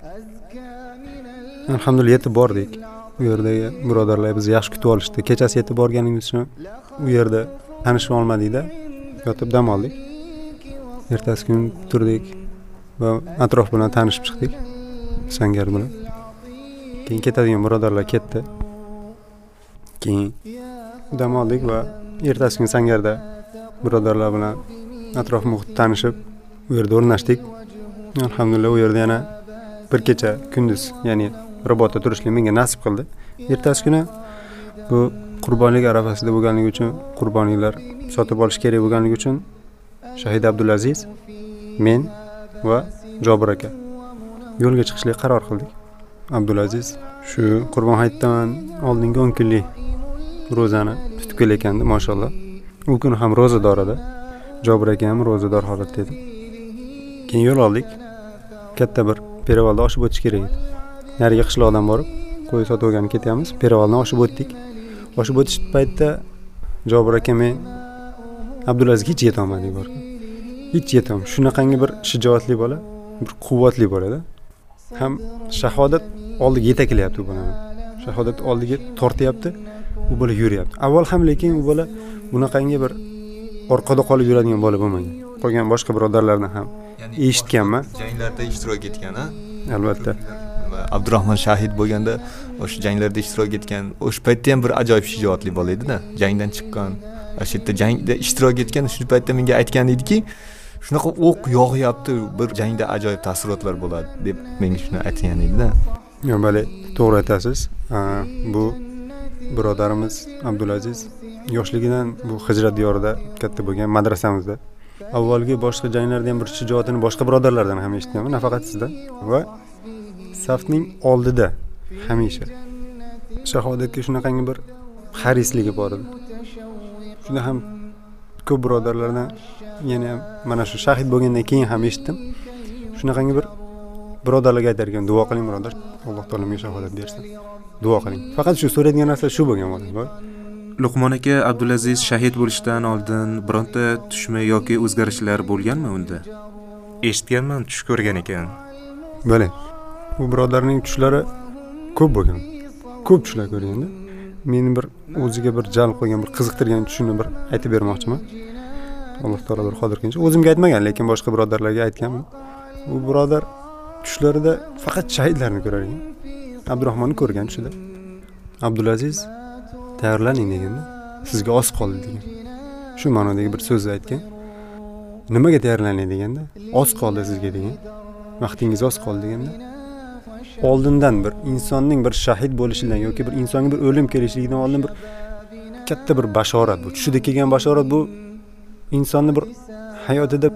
Alhamdulillah yetib bordik. U yerdagi birodarlar bizni yaxshi kutib olishdi. Kechasi yetib borganimiz uchun u yerda tanishib olmadikda yotib dam oldik. Ertasi kuni turdik va atrof bilan tanishib chiqdik. Sangar bilan keyin ketadigan birodarlar ketdi. Keyin dam oldik va ertasi kuni sangarda birodarlar bilan atrof muhitni tanishib u yerda o'rnashdik. Alhamdulillah u yerda yana bir kecha kunduz ya'ni robotda turishlik menga nasib qildi. Ertasi kuni bu qurbonlik arafasida bo'lganligi uchun qurbonliklar sotib olish kerak bo'lganligi uchun shahid abdulaziz men va jobir aka. Yo'lga chiqishga qaror qildik. Abdulaziz shu qurbon hayitdan oldingi o'n kunlik ro'zani tutib kelayotgandi mashalloh. U kuni ham ro'zador edi. Jobir aka ham ro'zador holatda edi keyin yo'l oldik. Katta bir perevalni oshib o'tish kerak edi. Narigi qishloqdan borib qo'y sotib olgani ketyapmiz. Perevalni oshib o'tdik. Oshib o'tish paytida jobir aka men abdulazizga hech yetolmadik bor hech yetolmadim shunaqangi bir shijoatli bola bir quvvatli bolada ham shahodat oldiga yetaklayapti u bolani shahodat oldiga tortyapti u bola yuryapti. Avval ham lekin u bola bunaqangi bir orqada qolib yuradigan bola bo'lmagan. Qolgan boshqa birodarlardan ham eshitganman janglarda ishtirok etgan a albatta. Abdurahmon shahid bo'lganda o'sha janglarda ishtirok etgan o'sha paytda ham bir ajoyib shijoatli bola edida. Jangdan chiqqan o'sha yerda jangda ishtirok etgan shu paytda menga aytgan ediki shunaqa o'q yog'yapti bir jangda ajoyib taassurotlar bo'ladi deb menga shuni aytgan edida. Yo'q bale to'g'ri aytasiz. Bu birodarimiz abdulaziz yoshligidan bu hijrat diyorida katta bo'lgan madrasamizda. Avvalgi boshqa janglarda ham bir shijoatini boshqa birodarlardan ham eshitganman nafaqat sizdan va safning oldida hamisha. Shahodatga shunaqangi bir harisligi bor edi. Shunda ham ko'p birodarlardan yana ham mana shu shahid bo'lgandan keyin ham eshitdim. Shunaqangi bir birodarlarga aytar ekan duo qiling birodar alloh taolo menga shahodat bersin. Duo qiling. Faqat shu so'raydigan narsa shu bo'lgan luqmon aka abdulaziz shahid bo'lishidan oldin bironta tushma yoki o'zgarishlar bo'lganmi unda? Eshitganman tush ko'rgan ekan. Bale bu birodarning tushlari ko'p bo'lgan. Ko'p tushlar ko'rganda meni bir o'ziga bir jalb qilgan bir qiziqtirgan tushini bir aytib bermoqchiman. Alloh taolo bir qodir o'zimga aytmagan lekin boshqa birodarlarga aytganman. U birodar tushlarida faqat shahidlarni ko'rar ekan. Abdurahmonni ko'rgan tushida. Abdulaziz tayyorlaning deganda sizga oz qoldi degan. Shu ma'nodagi bir so'zni aytgan. Nimaga tayyorlaning deganda oz qoldi sizga degan. Vaqtingiz oz qoldi deganda oldindan bir insonning bir shahid bo'lishidan yoki bir insonga bir o'lim kelishligidan oldin bir katta bir bashorat bu. Tushida kelgan bashorat bu insonni bir hayotida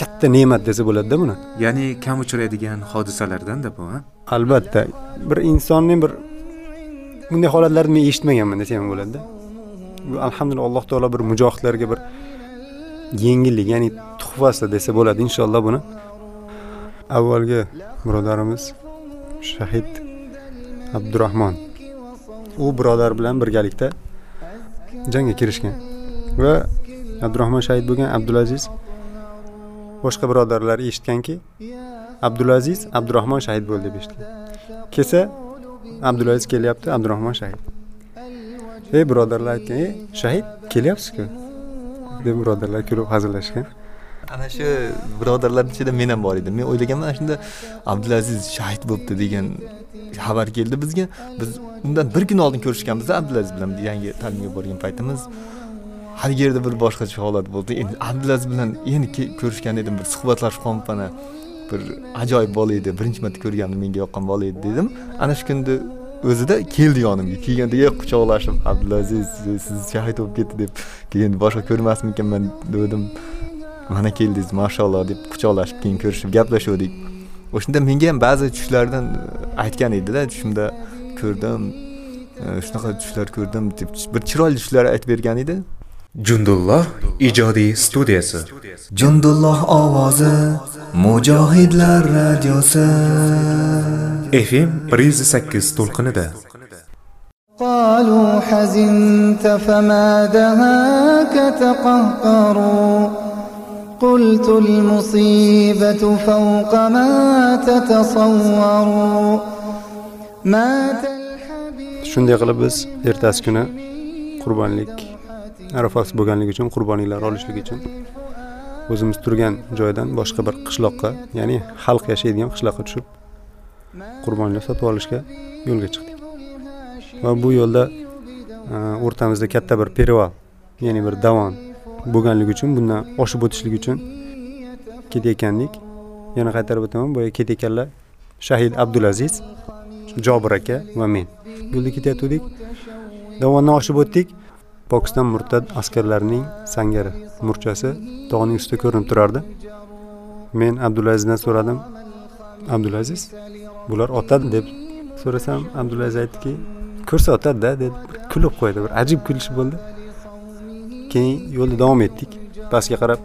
katta ne'mat desa bo'ladida buni. Ya'ni kam uchraydigan hodisalardanda bu a albatta bir insonning bir bunday holatlarni men eshitmaganman desam ham bo'ladida. Bu alhamdulillah alloh taolo bir mujohidlarga bir yengillik ya'ni tuhfasi desa bo'ladi inshaalloh buni. Avvalgi birodarimiz shahid abdurahmon. U birodar bilan birgalikda jangga kirishgan. Va abdurahmon shahid bo'lgan abdulaziz boshqa birodarlar eshitganki abdulaziz abdurahmon shahid bo'ldi deb eshitgan kelsa abdulaziz kelyapti abdurahmon shahid. Ey birodarlar aytgan ey shahid kelyapsizku? deb birodarlar kulib hazillashgan. Ana shu birodarlar ichida men ham bor edim. Men o'ylaganman ana shunda abdulaziz shahid bo'libdi degan xabar keldi bizga. Biz undan bir kun oldin ko'rishganmiz abdulaziz bilan yangi ta'limga borgan paytimiz. Har yerda bir boshqacha holat bo'ldi. Endi abdulaziz bilan endi ko'rishgan edim bir suhbatlashib qolib mana bir ajoyib bola edi. Birinchi marta ko'rganim menga yoqqan bola edi dedim. Ana shu kunda o'zida keldi yonimga kelganda quchoqlashib abdulaziz siz shahid bo'lib ketdi deb keyin boshqa ko'rmasmikanman dedim. mana keldingiz mashalloh deb quchoqlashib keyin ko'rishib gaplashuvdik o'shanda menga ham ba'zi tushlardan aytgan edida tushimda ko'rdim shunaqa tushlar ko'rdim deb bir chiroyli tushlar aytib bergan edi jundulloh ijodiy studiyasi jundulloh ovozi mujohidlar radiosi fm bir yuz sakkiz to'lqinida قالوا حزنت فما دهاك تقهقروا قلت المصيبة فوق ما تتصوروا ما shunday qilib biz ertasi kuni qurbonlik arafasi bo'lganligi uchun qurbonliklar olishlik uchun o'zimiz turgan joydan boshqa bir qishloqqa ya'ni xalq yashaydigan qishloqqa tushib qurbonlar sotib olishga yo'lga chiqdik. Va bu yo'lda e, o'rtamizda katta bir perval ya'ni bir davon bo'lganligi uchun bundan oshib o'tishlik uchun ketayotgandik. Yana qaytarib o'taman. Boya ketayotganlar shahid abdulaziz jobir aka va men. Yo'lda ketayotgandik. Dovondan oshib o'tdik. Pokiston murtad askarlarining sangari murchasi tog'ning ustida ko'rinib turardi. Men abdulazizdan so'radim abdulaziz bular otadi? deb so'rasam abdulaziz aytdiki ko'rsa otadida dedi. Bir kulib qo'ydi bir ajib kulish bo'ldi. Keyin yo'lda davom etdik. Pastga qarab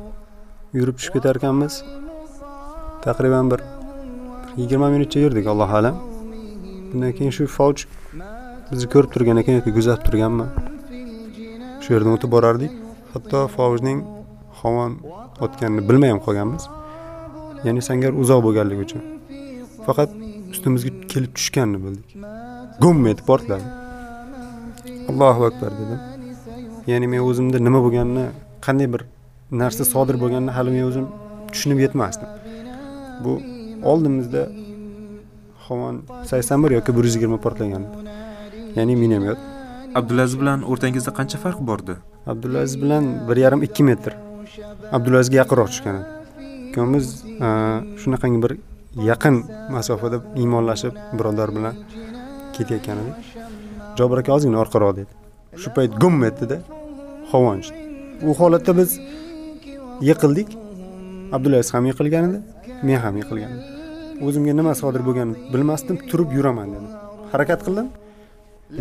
yurib tushib ketar ekanmiz taqriban bir yigirma minutcha yurdik alloh alam. Undan keyin shu fojj bizni ko'rib turgan ekan yoki kuzatib turganmi? Shu yerdan o'tib borardik. Hatto fojning havon otganini bilmay ham qolganmiz. Ya'ni sangar uzoq bo'lganligi uchun. Faqat ustimizga kelib tushganini bildik. Gum etib portladi allohu akbar dedim. Ya'ni men o'zimda nima bo'lganini qanday bir narsa sodir bo'lganini hali men o'zim tushunib yetmasdim. Bu oldimizda havon sakson bir yoki bir yuz yigirma portlagan. Ya'ni minomyot abdulaziz bilan o'rtangizda qancha farq bordi? Abdulaziz bilan bir yarim ikki metr. Abdulazizga yaqinroq tushgan edi ikkovimiz e, shunaqangi bir yaqin masofada iymonlashib birodar bilan ketayotgan edik. Jobir aka ozgina orqaroq dedi. Shu payt gum etdida tushdi u holatda biz yiqildik. Abdulaziz ham yiqilgan edi men ham yiqilgan edim. O'zimga nima sodir bo'lganini bilmasdim turib yuraman dedim. Harakat qildim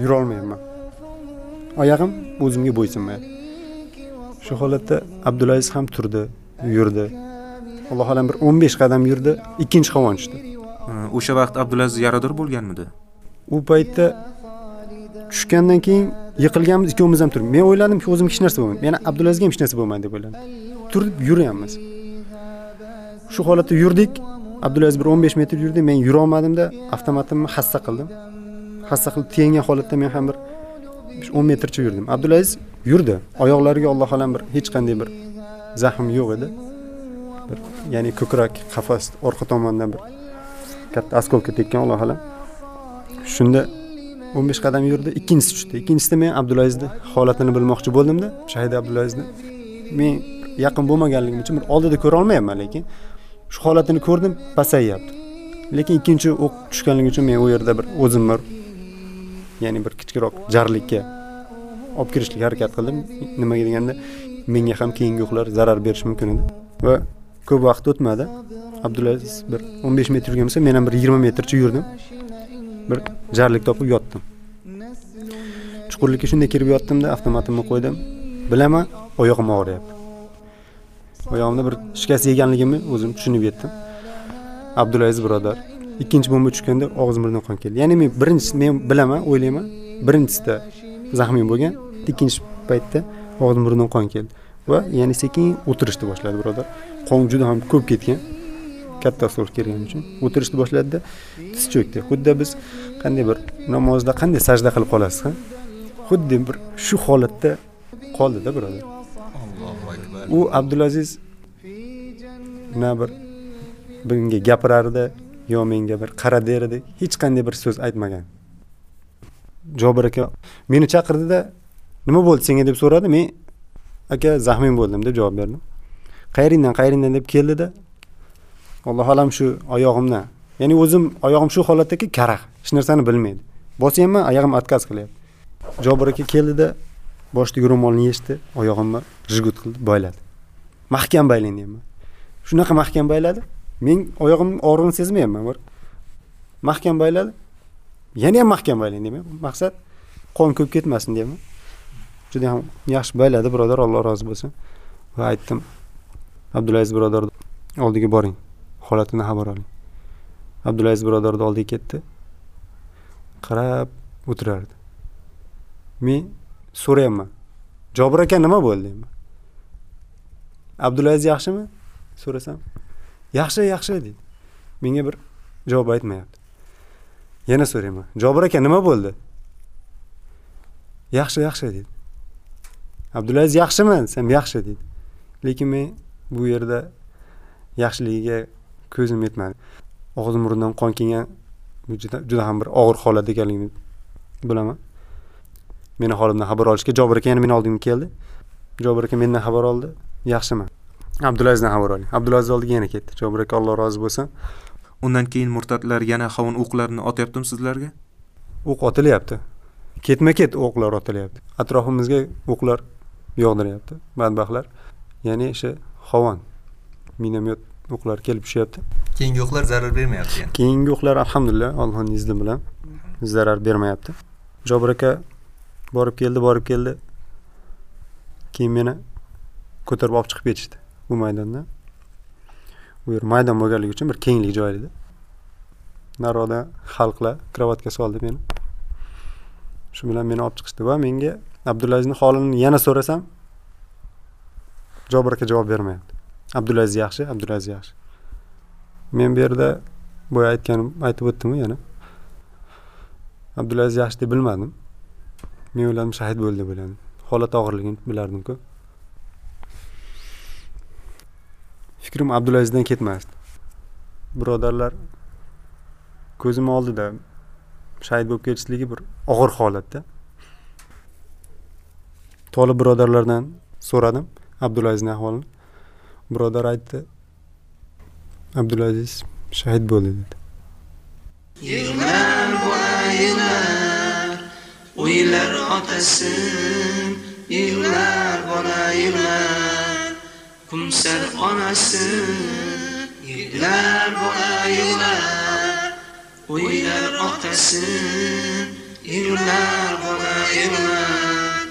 yurolmayapman. Oyog'im o'zimga bo'ysunmayapti. Shu holatda abdulaziz ham turdi yurdi. Allohu alam bir o'n besh qadam yurdi ikkinchi havon tushdi o'sha vaqt abdulaziz yarador bo'lganmidi? U paytda tushgandan keyin yiqilganmiz ikkovimiz ham turib. Men o'yladimki o'zimga hech narsa bo'lmaydi. Meni abdulazizga ham hech narsa bo'lmaydi deb o'yladim. Turib yuryapmiz shu holatda yurdik. Abdulaziz bir o'n besh metr yurdi. Men yurolmadimda avtomatimni hassa qildim. Hassa qilib tiyangan holatda men ham bir o'n metrcha yurdim. Abdulaziz yurdi. Oyoqlariga alloh alam bir hech qanday bir zahm yo'q edi. Bir ya'ni ko'krak qafas orqa tomondan bir katta осколка tekkan alloh alam. Shunda o'n besh qadam yurdi. Ikkinchisi tushdi. Ikkinchisida men abdulazizni holatini bilmoqchi bo'ldimda shahid abdulazizni men yaqin bo'lmaganligim uchun bir oldida ko'rolmayapman lekin shu holatini ko'rdim pasayyapti lekin ikkinchi o'q tushganligi uchun men u yerda bir o'zim bir ya'ni bir kichikroq jarlikka olib kirishlik harakat qildim. Nimaga deganda menga ham keyingi o'qlar zarar berishi mumkin edi. Va ko'p vaqt o'tmadi. Abdulaziz bir o'n besh metr yurgan bo'lsa men ham bir yigirma metrcha yurdim. Bir jarlik topib yotdim. Chuqurlikka shunday kirib yotdimda avtomatimni qo'ydim. Bilaman oyog'im og'riyapti. Oyog'imda bir shikast yeganligimni o'zim tushunib yetdim. Abdulaziz birodar ikkinchi bomba tushganda og'iz burnidan qon keldi. Ya'ni men birinchisi men bilaman o'ylayman. Birinchisida zaxmim bo'lgan ikkinchi paytda og'iz burnidan qon keldi. Va ya'ni sekin o'tirishni boshladi birodar. Qon juda ham ko'p ketgan. Katta stol kelgani uchun o'tirishni boshladida tiz cho'kdi xuddi biz qanday bir namozda qanday sajda qilib qolasiz ha? Xuddi bir shu holatda qoldida birodar. U abdulaziz na bir menga gapirardi yo menga bir qara der edi hech qanday bir so'z aytmagan. Jobir aka meni chaqirdida nima bo'ldi senga? deb so'radi. Men aka zaxming bo'ldim deb javob berdim qayeringdan qayeringdan deb keldida allohu alam shu oyog'imdan ya'ni o'zim oyog'im shu holatdaki karaxt hech narsani bilmaydi. Bosyapman oyog'im отказ qilyapti. Jobir aka keldida boshidagi ro'molni yechdi. Oyog'imni жгут qildi boyladi. Mahkam baylang deyapman shunaqa mahkam bayladi. Men oyog'imni og'rig'ini sezmayapman bir. Mahkam bayladi. Yana ham mahkam baylang deyman maqsad qon ko'p ketmasin deyapman juda ham yaxshi bayladi birodar alloh rozi bo'lsin. Va aytdim abdulaziz birodar oldiga boring. Holatini xabar oling. Abdulaziz birodarni oldiga ketdi. Qarab o'tirardi. Men so'rayapman. Jobir aka nima bo'ldi deyman abdulaziz yaxshimi? So'rasam yaxshi yaxshi deydi. Menga bir javob aytmayapti. Yana so'rayman jobir aka nima bo'ldi? Yaxshi yaxshi deydi. Abdulaziz yaxshimi? Desam yaxshi deydi. Lekin men bu yerda yaxshiligiga ko'zim yetmadi. Og'zim burundan qon kelgan juda juda ham bir og'ir holat ekanligini bilaman. Meni holimdan xabar olishga jobir aka yana meni oldimga keldi. Jobir aka mendan xabar oldi. Yaxshiman. Abdulazizdan xabar oling. Abdulaziz oldiga yana ketdi. Jobir aka alloh rozi bo'lsin. Undan keyin murtadlar yana havon o'qlarini otyaptimi sizlarga? O'q otilyapti. Ketma ket o'qlar otilyapti. Atrofimizga o'qlar yog'diryapti badbaxtlar. Ya'ni o'sha havon minomyot o'qlar kelib tushyapti. Keyingi o'qlar zarar bermayapti yani. Keyingi o'qlar alhamdulillah allohni izni bilan zarar bermayapti. Jobir aka borib keldi borib keldi. Keyin meni ko'tarib olib chiqib ketishdi bu maydondan u yer maydon bo'lganligi uchun bir kenglik joy edi nariroqda xalqlar kravatga soldi meni. Shu bilan meni olib chiqishdi va menga abdulazizni holini yana so'rasam jobir aka javob bermayapti abdulaziz yaxshi abdulaziz yaxshi. Men bu yerda boya aytganim aytib o'tdimu yana? Abdulaziz yaxshi deb bilmadim. Men o'yladim shahid bo'ldi deb o'yladim. Holat og'irligini bilardimku. Fikrim abdulazizdan ketmasdi. Birodarlar ko'zim oldida shahid bo'lib ketishligi bir og'ir holatda. Tolib birodarlardan so'radim abdulazizning ahvolini birodar aytdi. Abdulaziz shahid bo'ldi dedi. Yig'lar bola yig'lar, o'ylar otasin, yig'lar bola yig'lar, kumsar onasin, yig'lar bola yig'lar, o'ylar otasin, yig'lar bola yig'lar,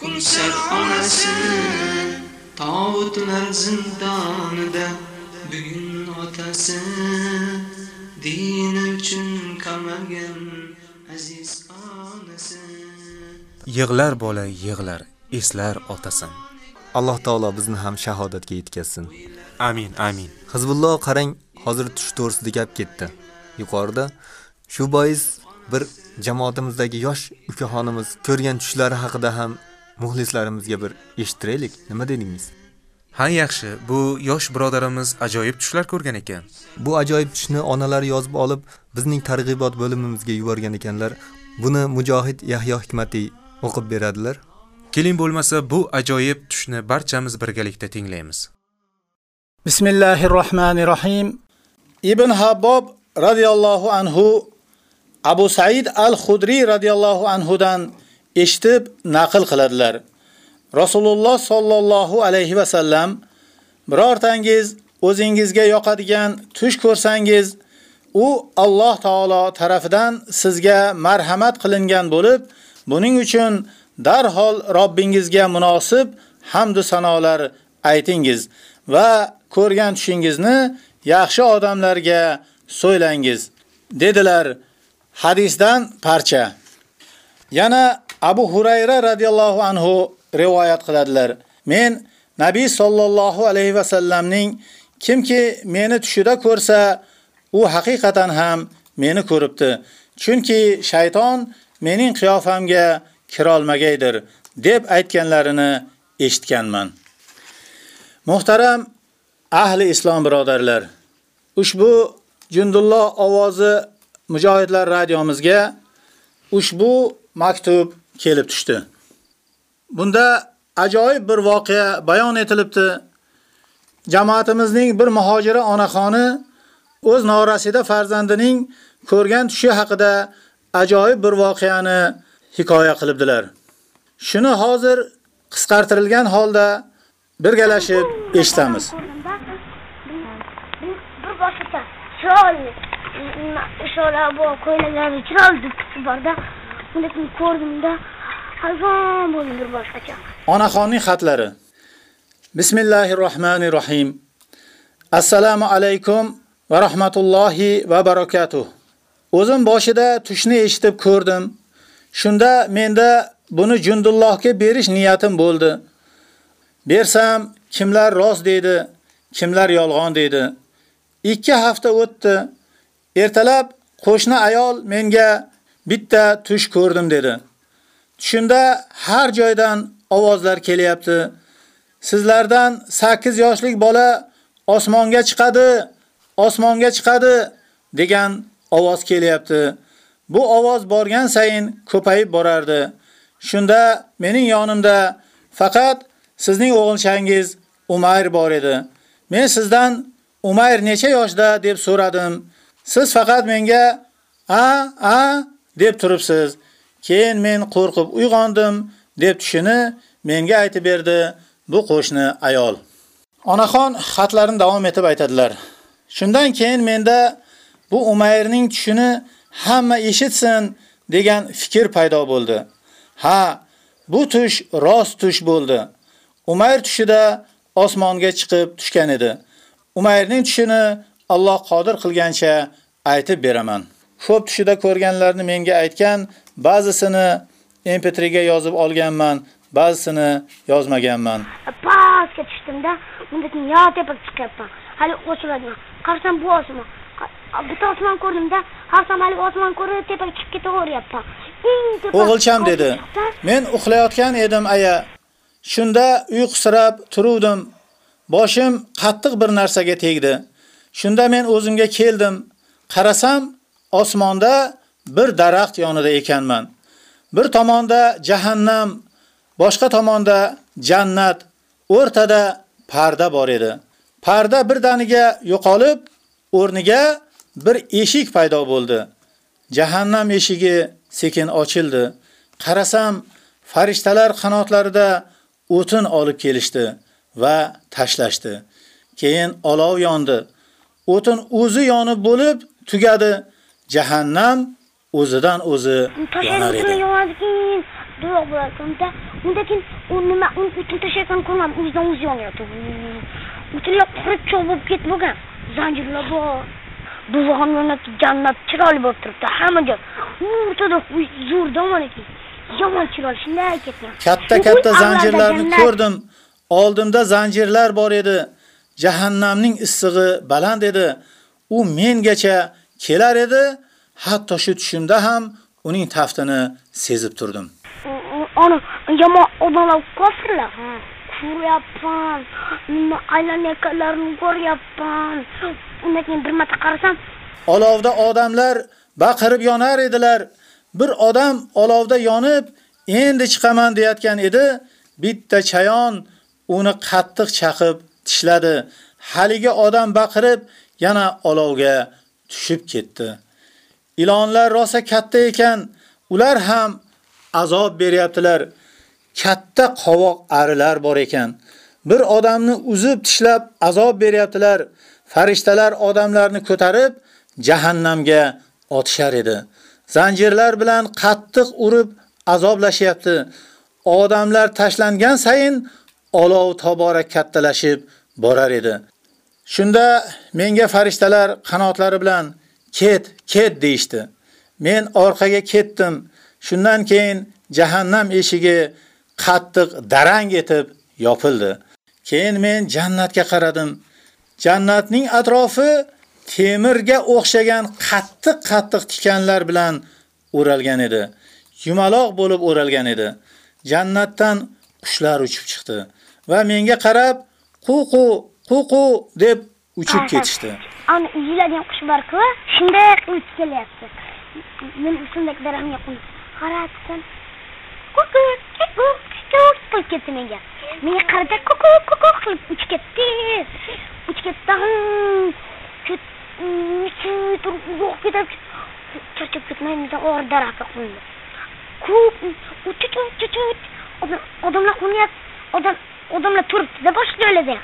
kumsar onasin, tog'utlar zindonida bugun otasi din uchun qamagan aziz onasi yig'lar bola yig'lar eslar otasin alloh taolo bizni ham shahodatga yetkazsin. Amin amin. Hizbulloh qarang hozir tush to'g'risida gap ketdi. Yuqorida shu bois bir jamoatimizdagi yosh ukaxonimiz ko'rgan tushlari haqida ham muxlislarimizga bir eshittiraylik. Nima dedingiz ha yaxshi bu yosh birodarimiz ajoyib tushlar ko'rgan ekan. Bu ajoyib tushni onalari yozib olib bizning targ'ibot bo'limimizga yuborgan ekanlar. Buni mujohid yahyo hikmatiy o'qib beradilar. Keling bo'lmasa bu ajoyib tushni barchamiz birgalikda tinglaymiz. Bismillahi rohmanir rohim ibn habbob roziyallohu anhu abu said al hudriy roziyallohu anhudan eshitib naql qiladilar. Rasululloh sollallohu alayhi vasallam birortangiz o'zingizga yoqadigan tush ko'rsangiz u Alloh taolo tarafidan sizga marhamat qilingan bo'lib buning uchun darhol Robbingizga munosib hamd sanolar aytingiz va ko'rgan tushingizni yaxshi odamlarga so'ylangiz dedilar hadisdan parcha. Yana Abu Hurayra radhiyallohu anhu rivoyat qiladilar. Men Nabiy sollallohu alayhi va sallamning kimki meni tushida ko'rsa, u haqiqatan ham meni ko'ribdi. Chunki shayton mening qiyofamga kira olmagaydir deb aytganlarini eshitganman. Muhtaram ahli islom birodarlar, ushbu Jundulloh ovozi mujohidlar radiomizga ushbu maktub kelib tushdi. Bunda ajoyib bir voqea bayon etilibdi. Jamoatimizning bir muhojira onaxoni o'z norasida farzandining ko'rgan tushi haqida ajoyib bir voqeani hikoya qilibdilar. Shuni hozir qisqartirilgan holda birgalashib eshitamiz. Bir boshqa chiroyli ishora bu ko'ylaklari chiroyli borda uni ko'rdimda hayvon bo'ldim bir boshqacha. Onaxonning xatlari. Bismillahirrohmanirrohim. Assalomu alaykum va rahmatullohi va barakatuh. O'zim boshida tushni eshitib ko'rdim. Shunda menda buni Jundullohga berish niyatim bo'ldi. Bersam kimlar rost dedi kimlar yolg'on dedi. 2 hafta o'tdi. Ertalab qo'shni ayol menga bitta tush ko'rdim dedi. Tushimda har joydan ovozlar kelyapti. Sizlardan 8 yoshlik bola osmonga chiqadi, osmonga chiqadi degan ovoz kelyapti. Bu ovoz borgan sayin ko'payib borardi. Shunda mening yonimda faqat sizning o'g'ilchangiz Umayr bor edi. Men sizdan Umayr necha yoshda deb so'radim. Siz faqat menga a a deb turibsiz. Keyin men qo'rqib uyg'ondim deb tushini menga aytib berdi bu qo'shni ayol. Onaxon xatlarini davom etib aytadilar. Shundan keyin menda bu Umayrning tushini hamma eshitsin degan fikr paydo bo'ldi. Ha, bu tush rost tush bo'ldi. Umayr tushida osmonga chiqib tushgan edi. Umayrning tushini Alloh qodir qilgancha aytib beraman. Xo'p tushida ko'rganlarni menga aytgan, ba'zisini MP3 ga yozib olganman, ba'zisini yozmaganman. Pastga tushdimda, bunda yo tepaga chiqyapman. Hali o'chiradiman. Qarasam bu osmon. Bitta osmon ko'rdimda, qarsam hali osmon ko'rib tepaga chiqib ketaveryapman. O'g'ilcham dedi. Men uxlayotgan edim aya. Shunda uyqusirab turuvdim. Boshim qattiq bir narsaga tegdi. Shunda men o'zimga keldim. Qarasam, osmonda bir daraxt yonida ekanman. Bir tomonda jahannam, boshqa tomonda jannat, o'rtada parda bor edi. Parda birdaniga yo'qolib, o'rniga bir eshik paydo bo'ldi. Jahannam eshigi sekin ochildi. Qarasam, farishtalar qanotlarida o'tin olib kelishdi va tashlashdi. Keyin olov yondi. O'tin o'zi yonib bo'lib tugadi. Jahannam o'zidan o'zi yonar edi. Duo bo'larkanda, undan keyin u nima, u uchun tashayotgan ko'rmam, o'zidan o'zi yonyapti. Butunlay qurib ketib o'lgan. Zanjirlar bor. Bu zamonda jannat chiroyli bo'lib turibdi. Hamma joy. O'rtada zo'r mana ekan. Yomon chiroyli shunday ketgan. Katta-katta zanjirlarni ko'rdim. Oldimda zanjirlar bor edi. Jahannamning issig'i baland edi. U mengacha kelar edi. Hatto shu tushimda ham uning taftini sezib turdim. Ana yomon odamlar kofirlar. Ko'ryapman. Nima aylanayotganlarini ko'ryapman. Undan keyin bir marta qarasam, Olovda odamlar baqirib yonar edilar. Bir odam olovda yonib, endi chiqaman deyotgan edi. Bitta chayon uni qattiq chaqib tishladi. Haligi odam baqirib yana olovga tushib ketdi. Ilonlar rosa katta ekan, ular ham azob beryaptilar. Katta qovoq arilar bor ekan. Bir odamni uzib tishlab azob beryaptilar. Farishtalar odamlarni ko'tarib jahannamga otishar edi. Zanjirlar bilan qattiq urib azoblashyapti. Odamlar tashlangan sayin olov tobora kattalashib borar edi. Shunda menga farishtalar qanotlari bilan ket, ket deyishdi. Men orqaga ketdim. Shundan keyin jahannam eshigi qattiq darang etib yopildi. Keyin men jannatga qaradim. Jannatning atrofi temirga o'xshagan qattiq-qattiq tikanlar bilan o'ralgan edi. Yumaloq bo'lib o'ralgan edi. Jannatdan qushlar uchib chiqdi va menga qarab ququ, ququ deb uchib ketishdi. ana yuziladigan qush bor-ku, shunday qilib kelyapti. Men ustimdagi daraxtga qo'yib qarabsan. Kuku, kuku, kuku qilib ketdi menga. Menga qarada kuku, kuku qilib uchib ketdi. Uchib ketdi. Turib yo'q ketib charchab ketmaymiz or daraxtga qo'ydi. Ko'p uchut uchut odamlar qo'nyapti. Odam odamlar turibdi-da boshqa joylarda.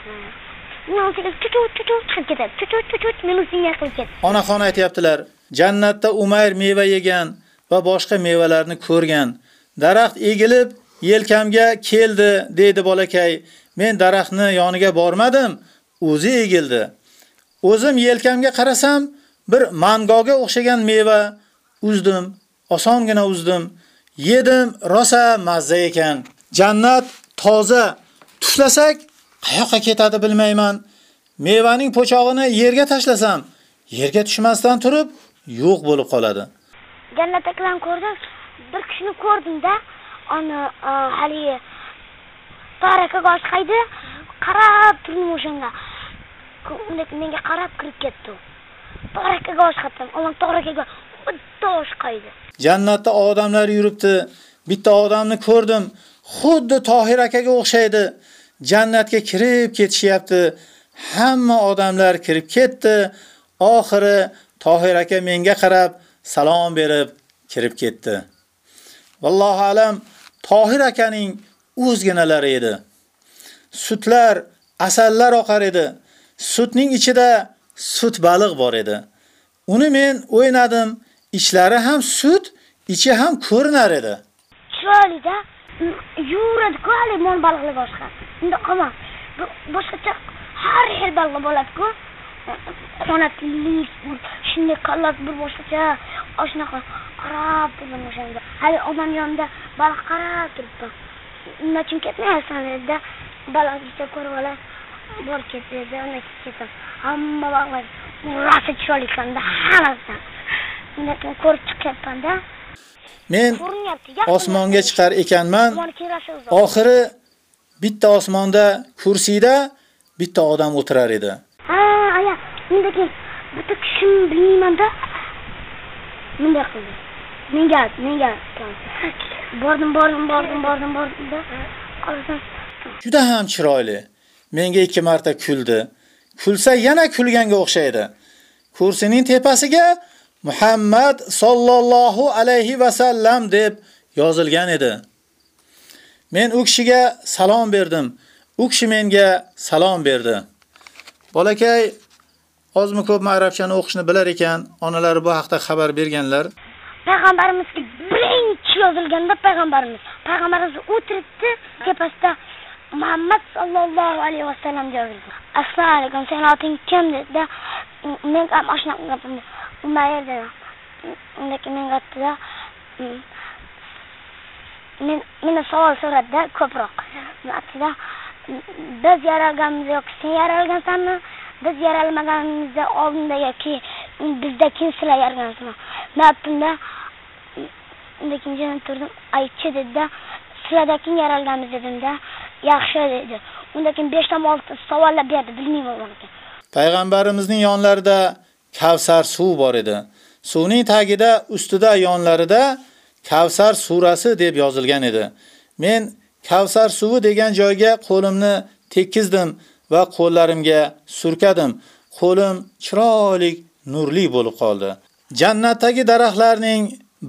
Onaxon aytibdilar, jannatda Umayr meva yegan va boshqa mevalarni ko'rgan. Daraxt egilib, yelkamga keldi, dedi bolakay. Men daraxtni yoniga bormadim, o'zi egildi. O'zim yelkamga qarasam, bir mangoga o'xshagan meva uzdim, osongina uzdim. Yedim, rosa mazza ekan. Jannat toza. Tuflasak qayoqqa ketadi bilmayman. Mevaning po'chog'ini yerga tashlasam, yerga tushmasdan turib yo'q bo'lib qoladi. Jannatdagilarni ko'rdim. Bir kishini ko'rdim-da, ana hali tarakaga oshqaydi, qarab turdim o'shanga. Menga qarab kirib ketdi. Tarakaga oshqatdim, omon tarakaga bitta oshqaydi. Jannatda odamlar yuribdi. Bitta odamni ko'rdim. Xuddi Tohir akaga o'xshaydi. Jannatga kirib ketishyapti. Hamma odamlar kirib ketdi. Oxiri Tohir aka menga qarab salom berib kirib ketdi. vallohu alam Tohir akaning o'zginalari edi. Sutlar, asallar oqar edi. Sutning ichida sut baliq bor edi. Uni men o'ynadim, ichlari ham sut, ichi ham ko'rinar edi. Chiroyli-da. Yuradi, qali hali mol baliqlar boshqa. Unda qolma. Boshqacha har xil baliq bo'ladi-ku. Qonatlik, shunday qallat bir boshqacha oshunaqa qarab turdim o'shanda. Hali odam yonida baliq qarab turibdi. Nima uchun ketmayapsan dedi. Baliqni ko'rib ola. Bor ketdi, undan ketaman. Hamma baliqlar rosa chiroyli ekanda hammasidan. Undan ko'rib chiqyapman-da. Men osmonga chiqar ekanman. Oxiri bitta osmonda kursida bitta odam o'tirar edi. Ha, aya, mendagi bitta kishim bilmayman-da. Bunday qildi. Menga, menga. Bordim, bordim, bordim, bordim, bordim-da. Qarasam, Juda ham chiroyli. Menga ikki marta kuldi. Kulsa yana kulganga o'xshaydi. Kursining tepasiga Muhammad sallallohu alayhi va sallam deb yozilgan edi. Men u kishiga salom berdim. U kishi menga salom berdi. Bolakay ozmi ko'pmi arabchani o'qishni bilar ekan, onalari bu haqda xabar berganlar. payg'ambarimizga birinchi yozilganda payg'ambarimiz payg'ambarimiz o'tiribdi tepasida Muhammad sallallohu alayhi vasallam yozildi. Assalomu alaykum, sen oting kim dedi. Men ham oshunaqa gapimni Umayr dedi. Undan men gapda men meni savol so'radi ko'proq. Aytdi biz yaralganmiz yoki sen yaralgansanmi? Biz yaralmaganimizda oldinda yoki bizda keyin sizlar yaralgansizmi? Men aytdimda jim turdim. Aytchi dedi. Sizlarda keyin yaralganmiz dedimda. Yaxshi dedi. Undan keyin 5 tam 6 savollar berdi, bilmayman ekan. Payg'ambarimizning yonlarida Kavsar suv bor edi. Suvning tagida, ustida, yonlarida Kavsar surasi deb yozilgan edi. Men Kavsar suvi degan joyga qo'limni tekkizdim va qo'llarimga surkadim. Qo'lim chiroyli, nurli bo'lib qoldi. Jannatdagi daraxtlarning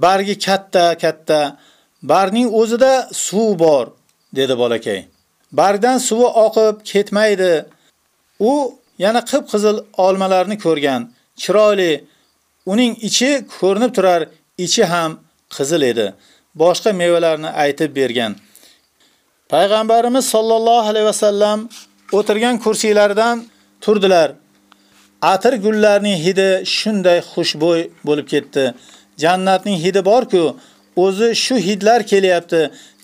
bargi katta-katta, barning o'zida suv bor, dedi bolakay. Bargdan suvi oqib ketmaydi. U yana qip-qizil olmalarni ko'rgan. Chiroyli, uning ichi ko'rinib turar, ichi ham qizil edi. Boshqa mevalarni aytib bergan. Payg'ambarimiz sollallohu alayhi vasallam o'tirgan kursilaridan turdilar. Atir gullarning hidi shunday xushbo'y bo'lib ketdi. Jannatning hidi bor-ku, o'zi shu hidlar kelyapti.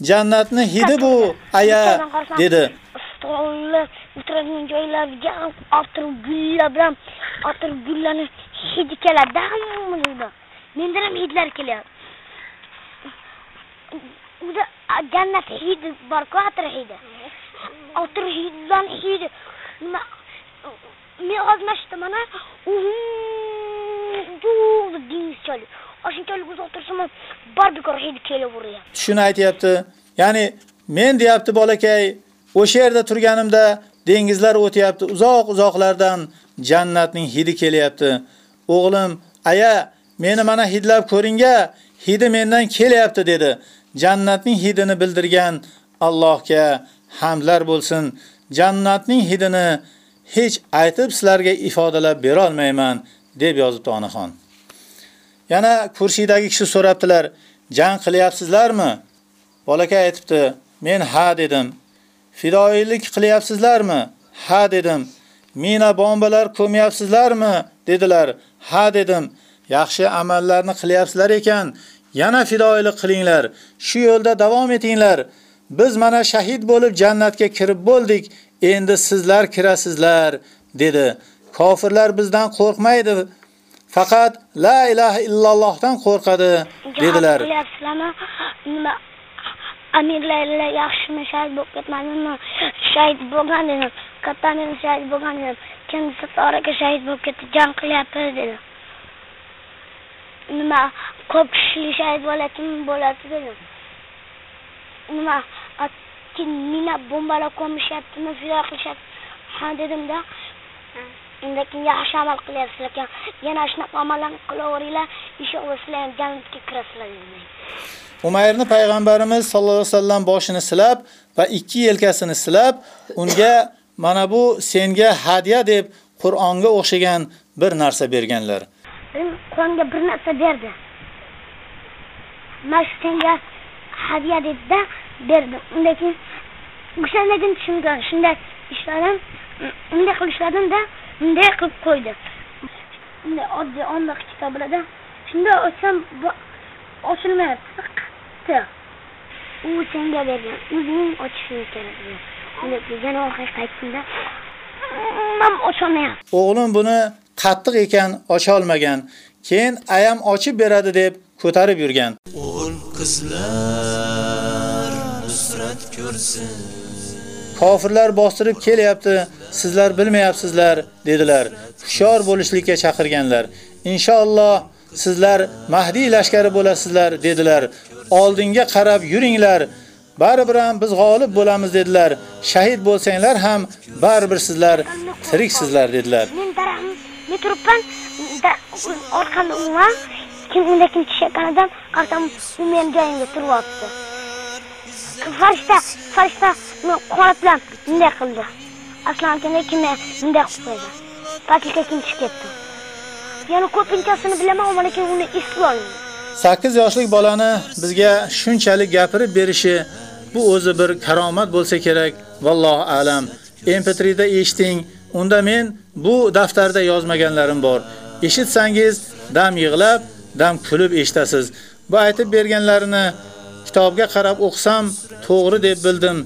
Jannatni hidi bu, aya, dedi. Stollar, o'tiradigan joylarga atir gullar bilan atir gullarni hidi keladi. Hamma Mendan ham hidlar kelyapti. Uda jannat hidi bor-ku, atir hidi. Atir hididan hidi. Nima men hozir mana uhm, juda dengiz choli. Oshunchalik uzoq tursam barbekor hidi kelaveryapti. Shuni aytyapti. Ya'ni men deyapti bolakay, o'sha yerda turganimda dengizlar o'tyapti, uzoq-uzoqlardan jannatning hidi kelyapti. O'g'lim, aya, meni mana hidlab ko'ringa, hidi mendan kelyapti dedi. Jannatning hidini bildirgan Allohga hamdlar bo'lsin. Jannatning hidini hech aytib sizlarga ifodalab bera olmayman deb yozibdi onaxon. Yana kursidagi kishi so'rabdilar, "Jang qilyapsizlarmi?" Bolakay aytibdi, "Men ha dedim." "Fidoilik qilyapsizlarmi?" "Ha dedim." "Mina bombalar ko'myapsizlarmi?" dedilar. "Ha dedim." "Yaxshi amallarni qilyapsizlar ekan, yana fidoilik qilinglar. Shu yo'lda davom etinglar. Biz mana shahid bo'lib jannatga kirib bo'ldik. Endi sizlar kirasizlar, dedi. Kofirlar bizdan qo'rqmaydi. Faqat la ilaha illallohdan qo'rqadi, dedilar. Nima amirlar yaxshimi shahid bo'lib ketmadimmi Shahid bo'lgan dedim. Katta amir shahid bo'lgan dedim. Kimsi to'raga shahid bo'lib ketdi, jang qilyapti dedi. Nima ko'p kishili shahid bo'ladi dedim. Nima mina bombalar qo'mishyaptimi, fido qilishyapti. Ha dedimda. Undan keyin yaxshi amal qilyapsizlar ekan. Yana shunaqa amallarni qilaveringlar. inshaalloh sizlar ham jannatga kirasizlar dedi Umayrni payg'ambarimiz sollallohu alayhi vasallam boshini silab va ikki yelkasini silab unga mana bu senga hadya deb Qur'onga o'xshagan bir narsa berganlar. Benim Qur'onga bir narsa berdi. Mana shu senga hadya dedi berdi. Undan keyin o'shandan keyin tushungan. Shunday ishlarim unday qilishladim-da, unday qilib qo'ydi. Unday oddiy onliq kitoblarda shunday ochsam ochilmayapti. Qatti. U senga bergan. O'zing ochishing kerak. yana degan haqiqatda mam ocholmayapman. O'g'lim buni qattiq ekan ocha olmagan. Keyin ayam ochib beradi deb ko'tarib yurgan. O'g'il qizlar nusrat ko'rsin Kofirlar bostirib kelyapti, sizlar bilmayapsizlar dedilar. Hushyor bo'lishlikka chaqirganlar. Inshaalloh sizlar Mahdi lashkari bo'lasizlar dedilar. Oldinga qarab yuringlar. Baribir ham biz g'olib bo'lamiz dedilar. Shahid bo'lsanglar ham baribir sizlar tiriksizlar dedilar. Men daraxtni turibman, orqamda u ham kim unda kim tushayotganidan qarasam u meni joyimga turyapti. Farishta, farishta men qo'l bilan bunday qildi. Aslan akam kim bunday qilib qo'ydi. Paketga kim tushib ketdi. Yana ko'pinchasini bilaman, lekin uni eslolmayman. 8 yoshlik bolani bizga shunchalik gapirib berishi bu o'zi bir karomat bo'lsa kerak. Vallohu alam. MP3 da eshiting. Unda men bu daftarda yozmaganlarim bor. Eshitsangiz dam yig'lab, dam kulib eshitasiz. Bu aytib berganlarini kitobga qarab o'qsam to'g'ri deb bildim.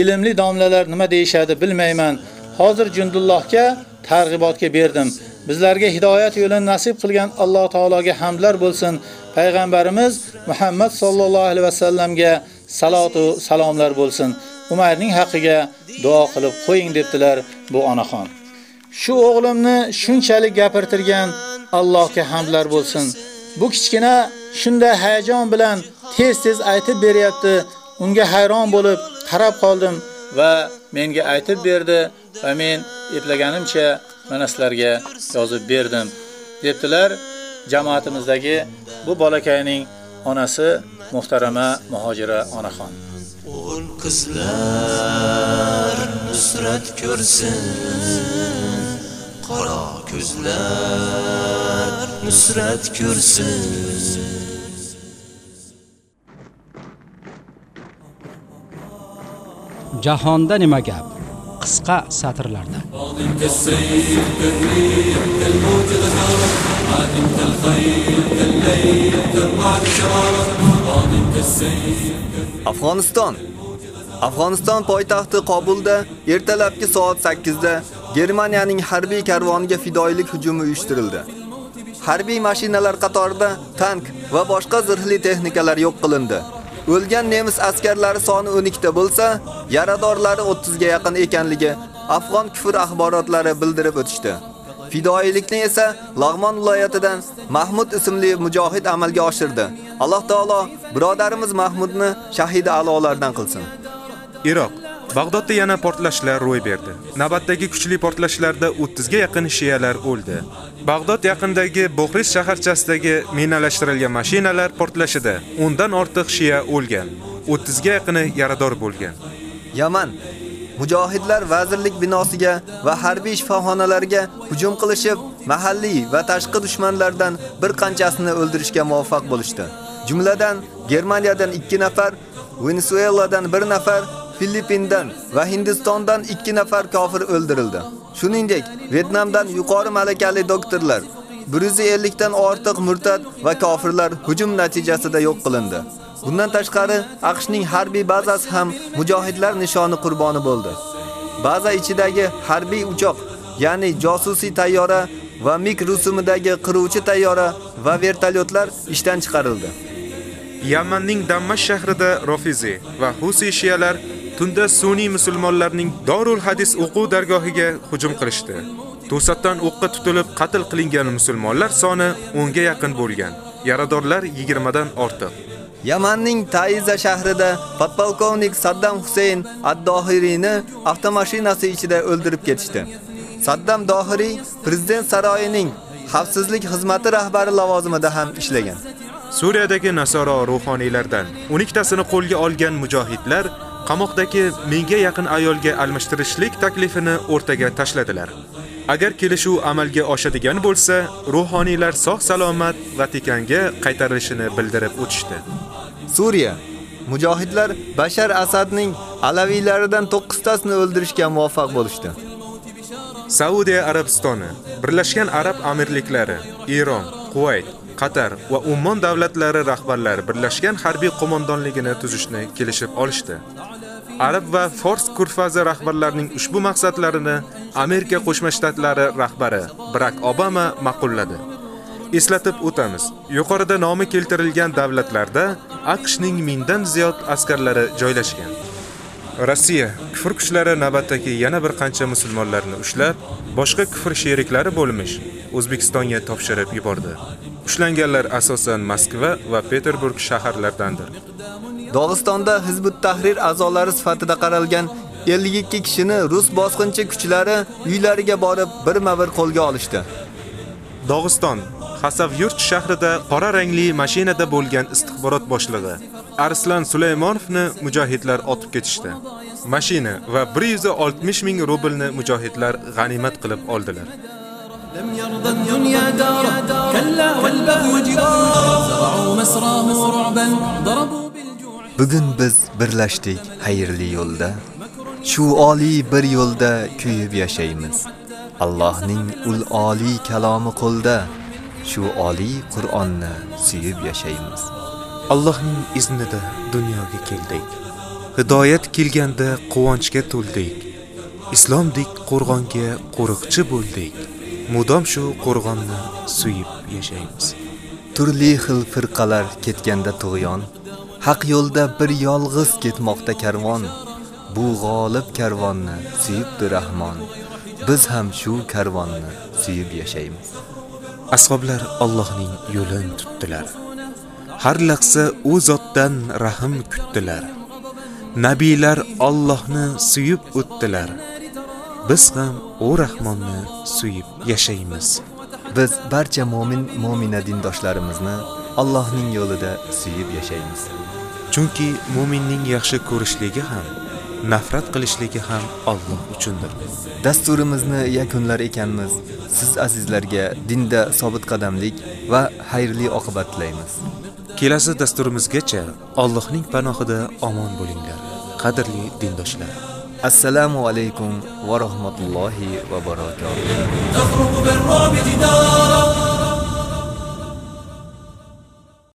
Ilmli domlalar nima deyshadi bilmayman. Hozir Jundullohga targ'ibotga berdim. Bizlarga hidoyat yo'lini nasib qilgan Alloh taologa hamdlar bo'lsin. Payg'ambarimiz Muhammad sallallohu alayhi vasallamga salatu salomlar bo'lsin. Umarning haqqiga duo qilib qo'ying debdilar bu onaxon. Shu o'g'limni shunchalik gapirtirgan Allohga hamdlar bo'lsin. Bu kichkina shunday hayajon bilan tez-tez aytib beryapti. Unga hayron bo'lib qarab qoldim va menga aytib berdi va men eplaganimcha mana sizlarga yozib berdim. debdilar jamoatimizdagi bu bolakayning onasi muhtarama muhojira onaxon. O'g'il qizlar nusrat ko'rsin qora ko'zlar nusrat ko'rsin. Jahonda nima gap? Qisqa satrlarda. Afg'oniston. Afg'oniston poytaxti qobulda ertalabki soat 8 da Germaniyaning harbiy karvoniga fidoilik hujumi uyushtirildi. Harbiy mashinalar qatorida tank va boshqa zirhli texnikalar yo'q qilindi. O'lgan nemis askarlari soni 12 ta bo'lsa, yaradorlari 30 ga yaqin ekanligi afg'on kufr axborotlari bildirib o'tishdi. Fidoilikni esa Lag'mon viloyatidan Mahmud ismli mujohid amalga oshirdi. Alloh taolo birodarimiz Mahmudni shahidi a'lolardan qilsin. Iroq Bag'dodda yana portlashlar ro'y berdi. Navbatdagi kuchli portlashlarda 30 ga yaqin shiyalar o'ldi. Bag'dod yaqinidagi Boxris shaharchasidagi minalashtirilgan mashinalar portlashida undan ortiq shiya o'lgan. 30 ga yaqini yarador bo'lgan. Yaman Mujohidlar vazirlik binosiga va harbiy shifoxonalarga hujum qilishib, mahalliy va tashqi dushmanlardan bir qanchasini o'ldirishga muvaffaq bo'lishdi. Jumladan Germaniyadan 2 nafar, Venesueladan 1 nafar, Filippindan va Hindistondan 2 nafar kofir o'ldirildi. Shuningdek, Vietnamdan yuqori malakali doktorlar 150 dan ortiq murtad va kofirlar hujum natijasida yo'q qilindi. Bundan tashqari, AQShning harbiy bazasi ham mujohidlar nishoni qurboni bo'ldi. Baza ichidagi harbiy uchoq, ya'ni josusiy tayyora va MiG rusumidagi qiruvchi tayyora va vertolyotlar ishdan chiqarildi. Yamanning Dammash shahrida Rofizi va Husi shiyalar tunda sunniy musulmonlarning Dorul Hadis o'quv dargohiga hujum qilishdi. To'satdan o'qqa tutilib qatl qilingan musulmonlar soni 10 ga yaqin bo'lgan. Yaradorlar 20 dan ortiq. Yamanning Taiza shahrida podpolkovnik Saddam Husayn ad-Dohiriyni avtomashinasi ichida o'ldirib ketishdi. Saddam Dohiriy prezident saroyining xavfsizlik xizmati rahbari lavozimida ham ishlagan. Suriyadagi nasoro ruhoniylardan 12 tasini qo'lga olgan mujohidlar qamoqdagi mingga yaqin ayolga almashtirishlik taklifini o'rtaga tashladilar. Agar kelishuv amalga oshadigan bo'lsa, ruhoniylar sog' salomat Vatikanga qaytarilishini bildirib o'tishdi. Suriya mujohidlar Bashar Asadning alaviylaridan 9 tasini o'ldirishga muvaffaq bo'lishdi. Saudiya Arabistoni, Birlashgan Arab Amirliklari, Eron, Kuvayt, Qatar va Ummon davlatlari rahbarlari birlashgan harbiy qo'mondonligini tuzishni kelishib olishdi. Arab va Fors kurfazi rahbarlarining ushbu maqsadlarini Amerika Qo'shma Shtatlari rahbari Barack Obama ma'qulladi. Eslatib o'tamiz, yuqorida nomi keltirilgan davlatlarda AQShning mingdan ziyod askarlari joylashgan. Rossiya kufr kuchlari navbatdagi yana bir qancha musulmonlarni ushlab, boshqa kufr sheriklari bo'lmish O'zbekistonga topshirib yubordi. Ushlanganlar asosan Moskva va Peterburg shaharlaridandir. Dog'istonda Hizbut Tahrir a'zolari sifatida qaralgan 52 kishini rus bosqinchi kuchlari uylariga borib birma-bir qo'lga olishdi. Dog'iston Xasavyurt shahrida qora rangli mashinada bo'lgan istixborot boshlig'i Arslan Sulaymonovni mujohidlar otib ketishdi. Mashina va 160 ming rublni mujohidlar g'animat qilib oldilar. لم يرضى الدنيا دارا كلا والبغي جبار زرعوا مسراه رعبا ضربوا Bugun biz birlashdik xayrli yo'lda. Shu oliy bir yo'lda kuyib yashaymiz. Allohning ul oliy kalomi qo'lda. Shu oliy Qur'onni suyib yashaymiz. Allohning iznida dunyoga keldik. Hidoyat kelganda quvonchga to'ldik. Islomdek qo'rg'onga qo'riqchi bo'ldik. Mudom shu qo'rg'onni suyib yashaymiz. Turli xil firqalar ketganda tug'yon, haq yo'lda bir yolg'iz ketmoqda karvon. Bu g'olib karvonni suyibdi Rahmon. Biz ham shu karvonni suyib yashaymiz. Ashoblar Allohning yo'lini tutdilar. Har lahza u zotdan rahim kutdilar. Nabiylar Allohni suyib o'tdilar. Biz ham u Rahmonni suyib yashaymiz. Biz barcha mu'min mu'mina dindoshlarimizni Allohning yo'lida suyib yashaymiz. chunki mu'minning yaxshi ko'rishligi ham nafrat qilishligi ham Alloh uchundir. Dasturimizni yakunlar ekanmiz. Siz azizlarga dinda sobit qadamlik va xayrli oqibat tilaymiz. Kelasi dasturimizgacha Allohning panohida omon bo'linglar, qadrli dindoshlar. Assalomu alaykum va rahmatullohi va barakotuh.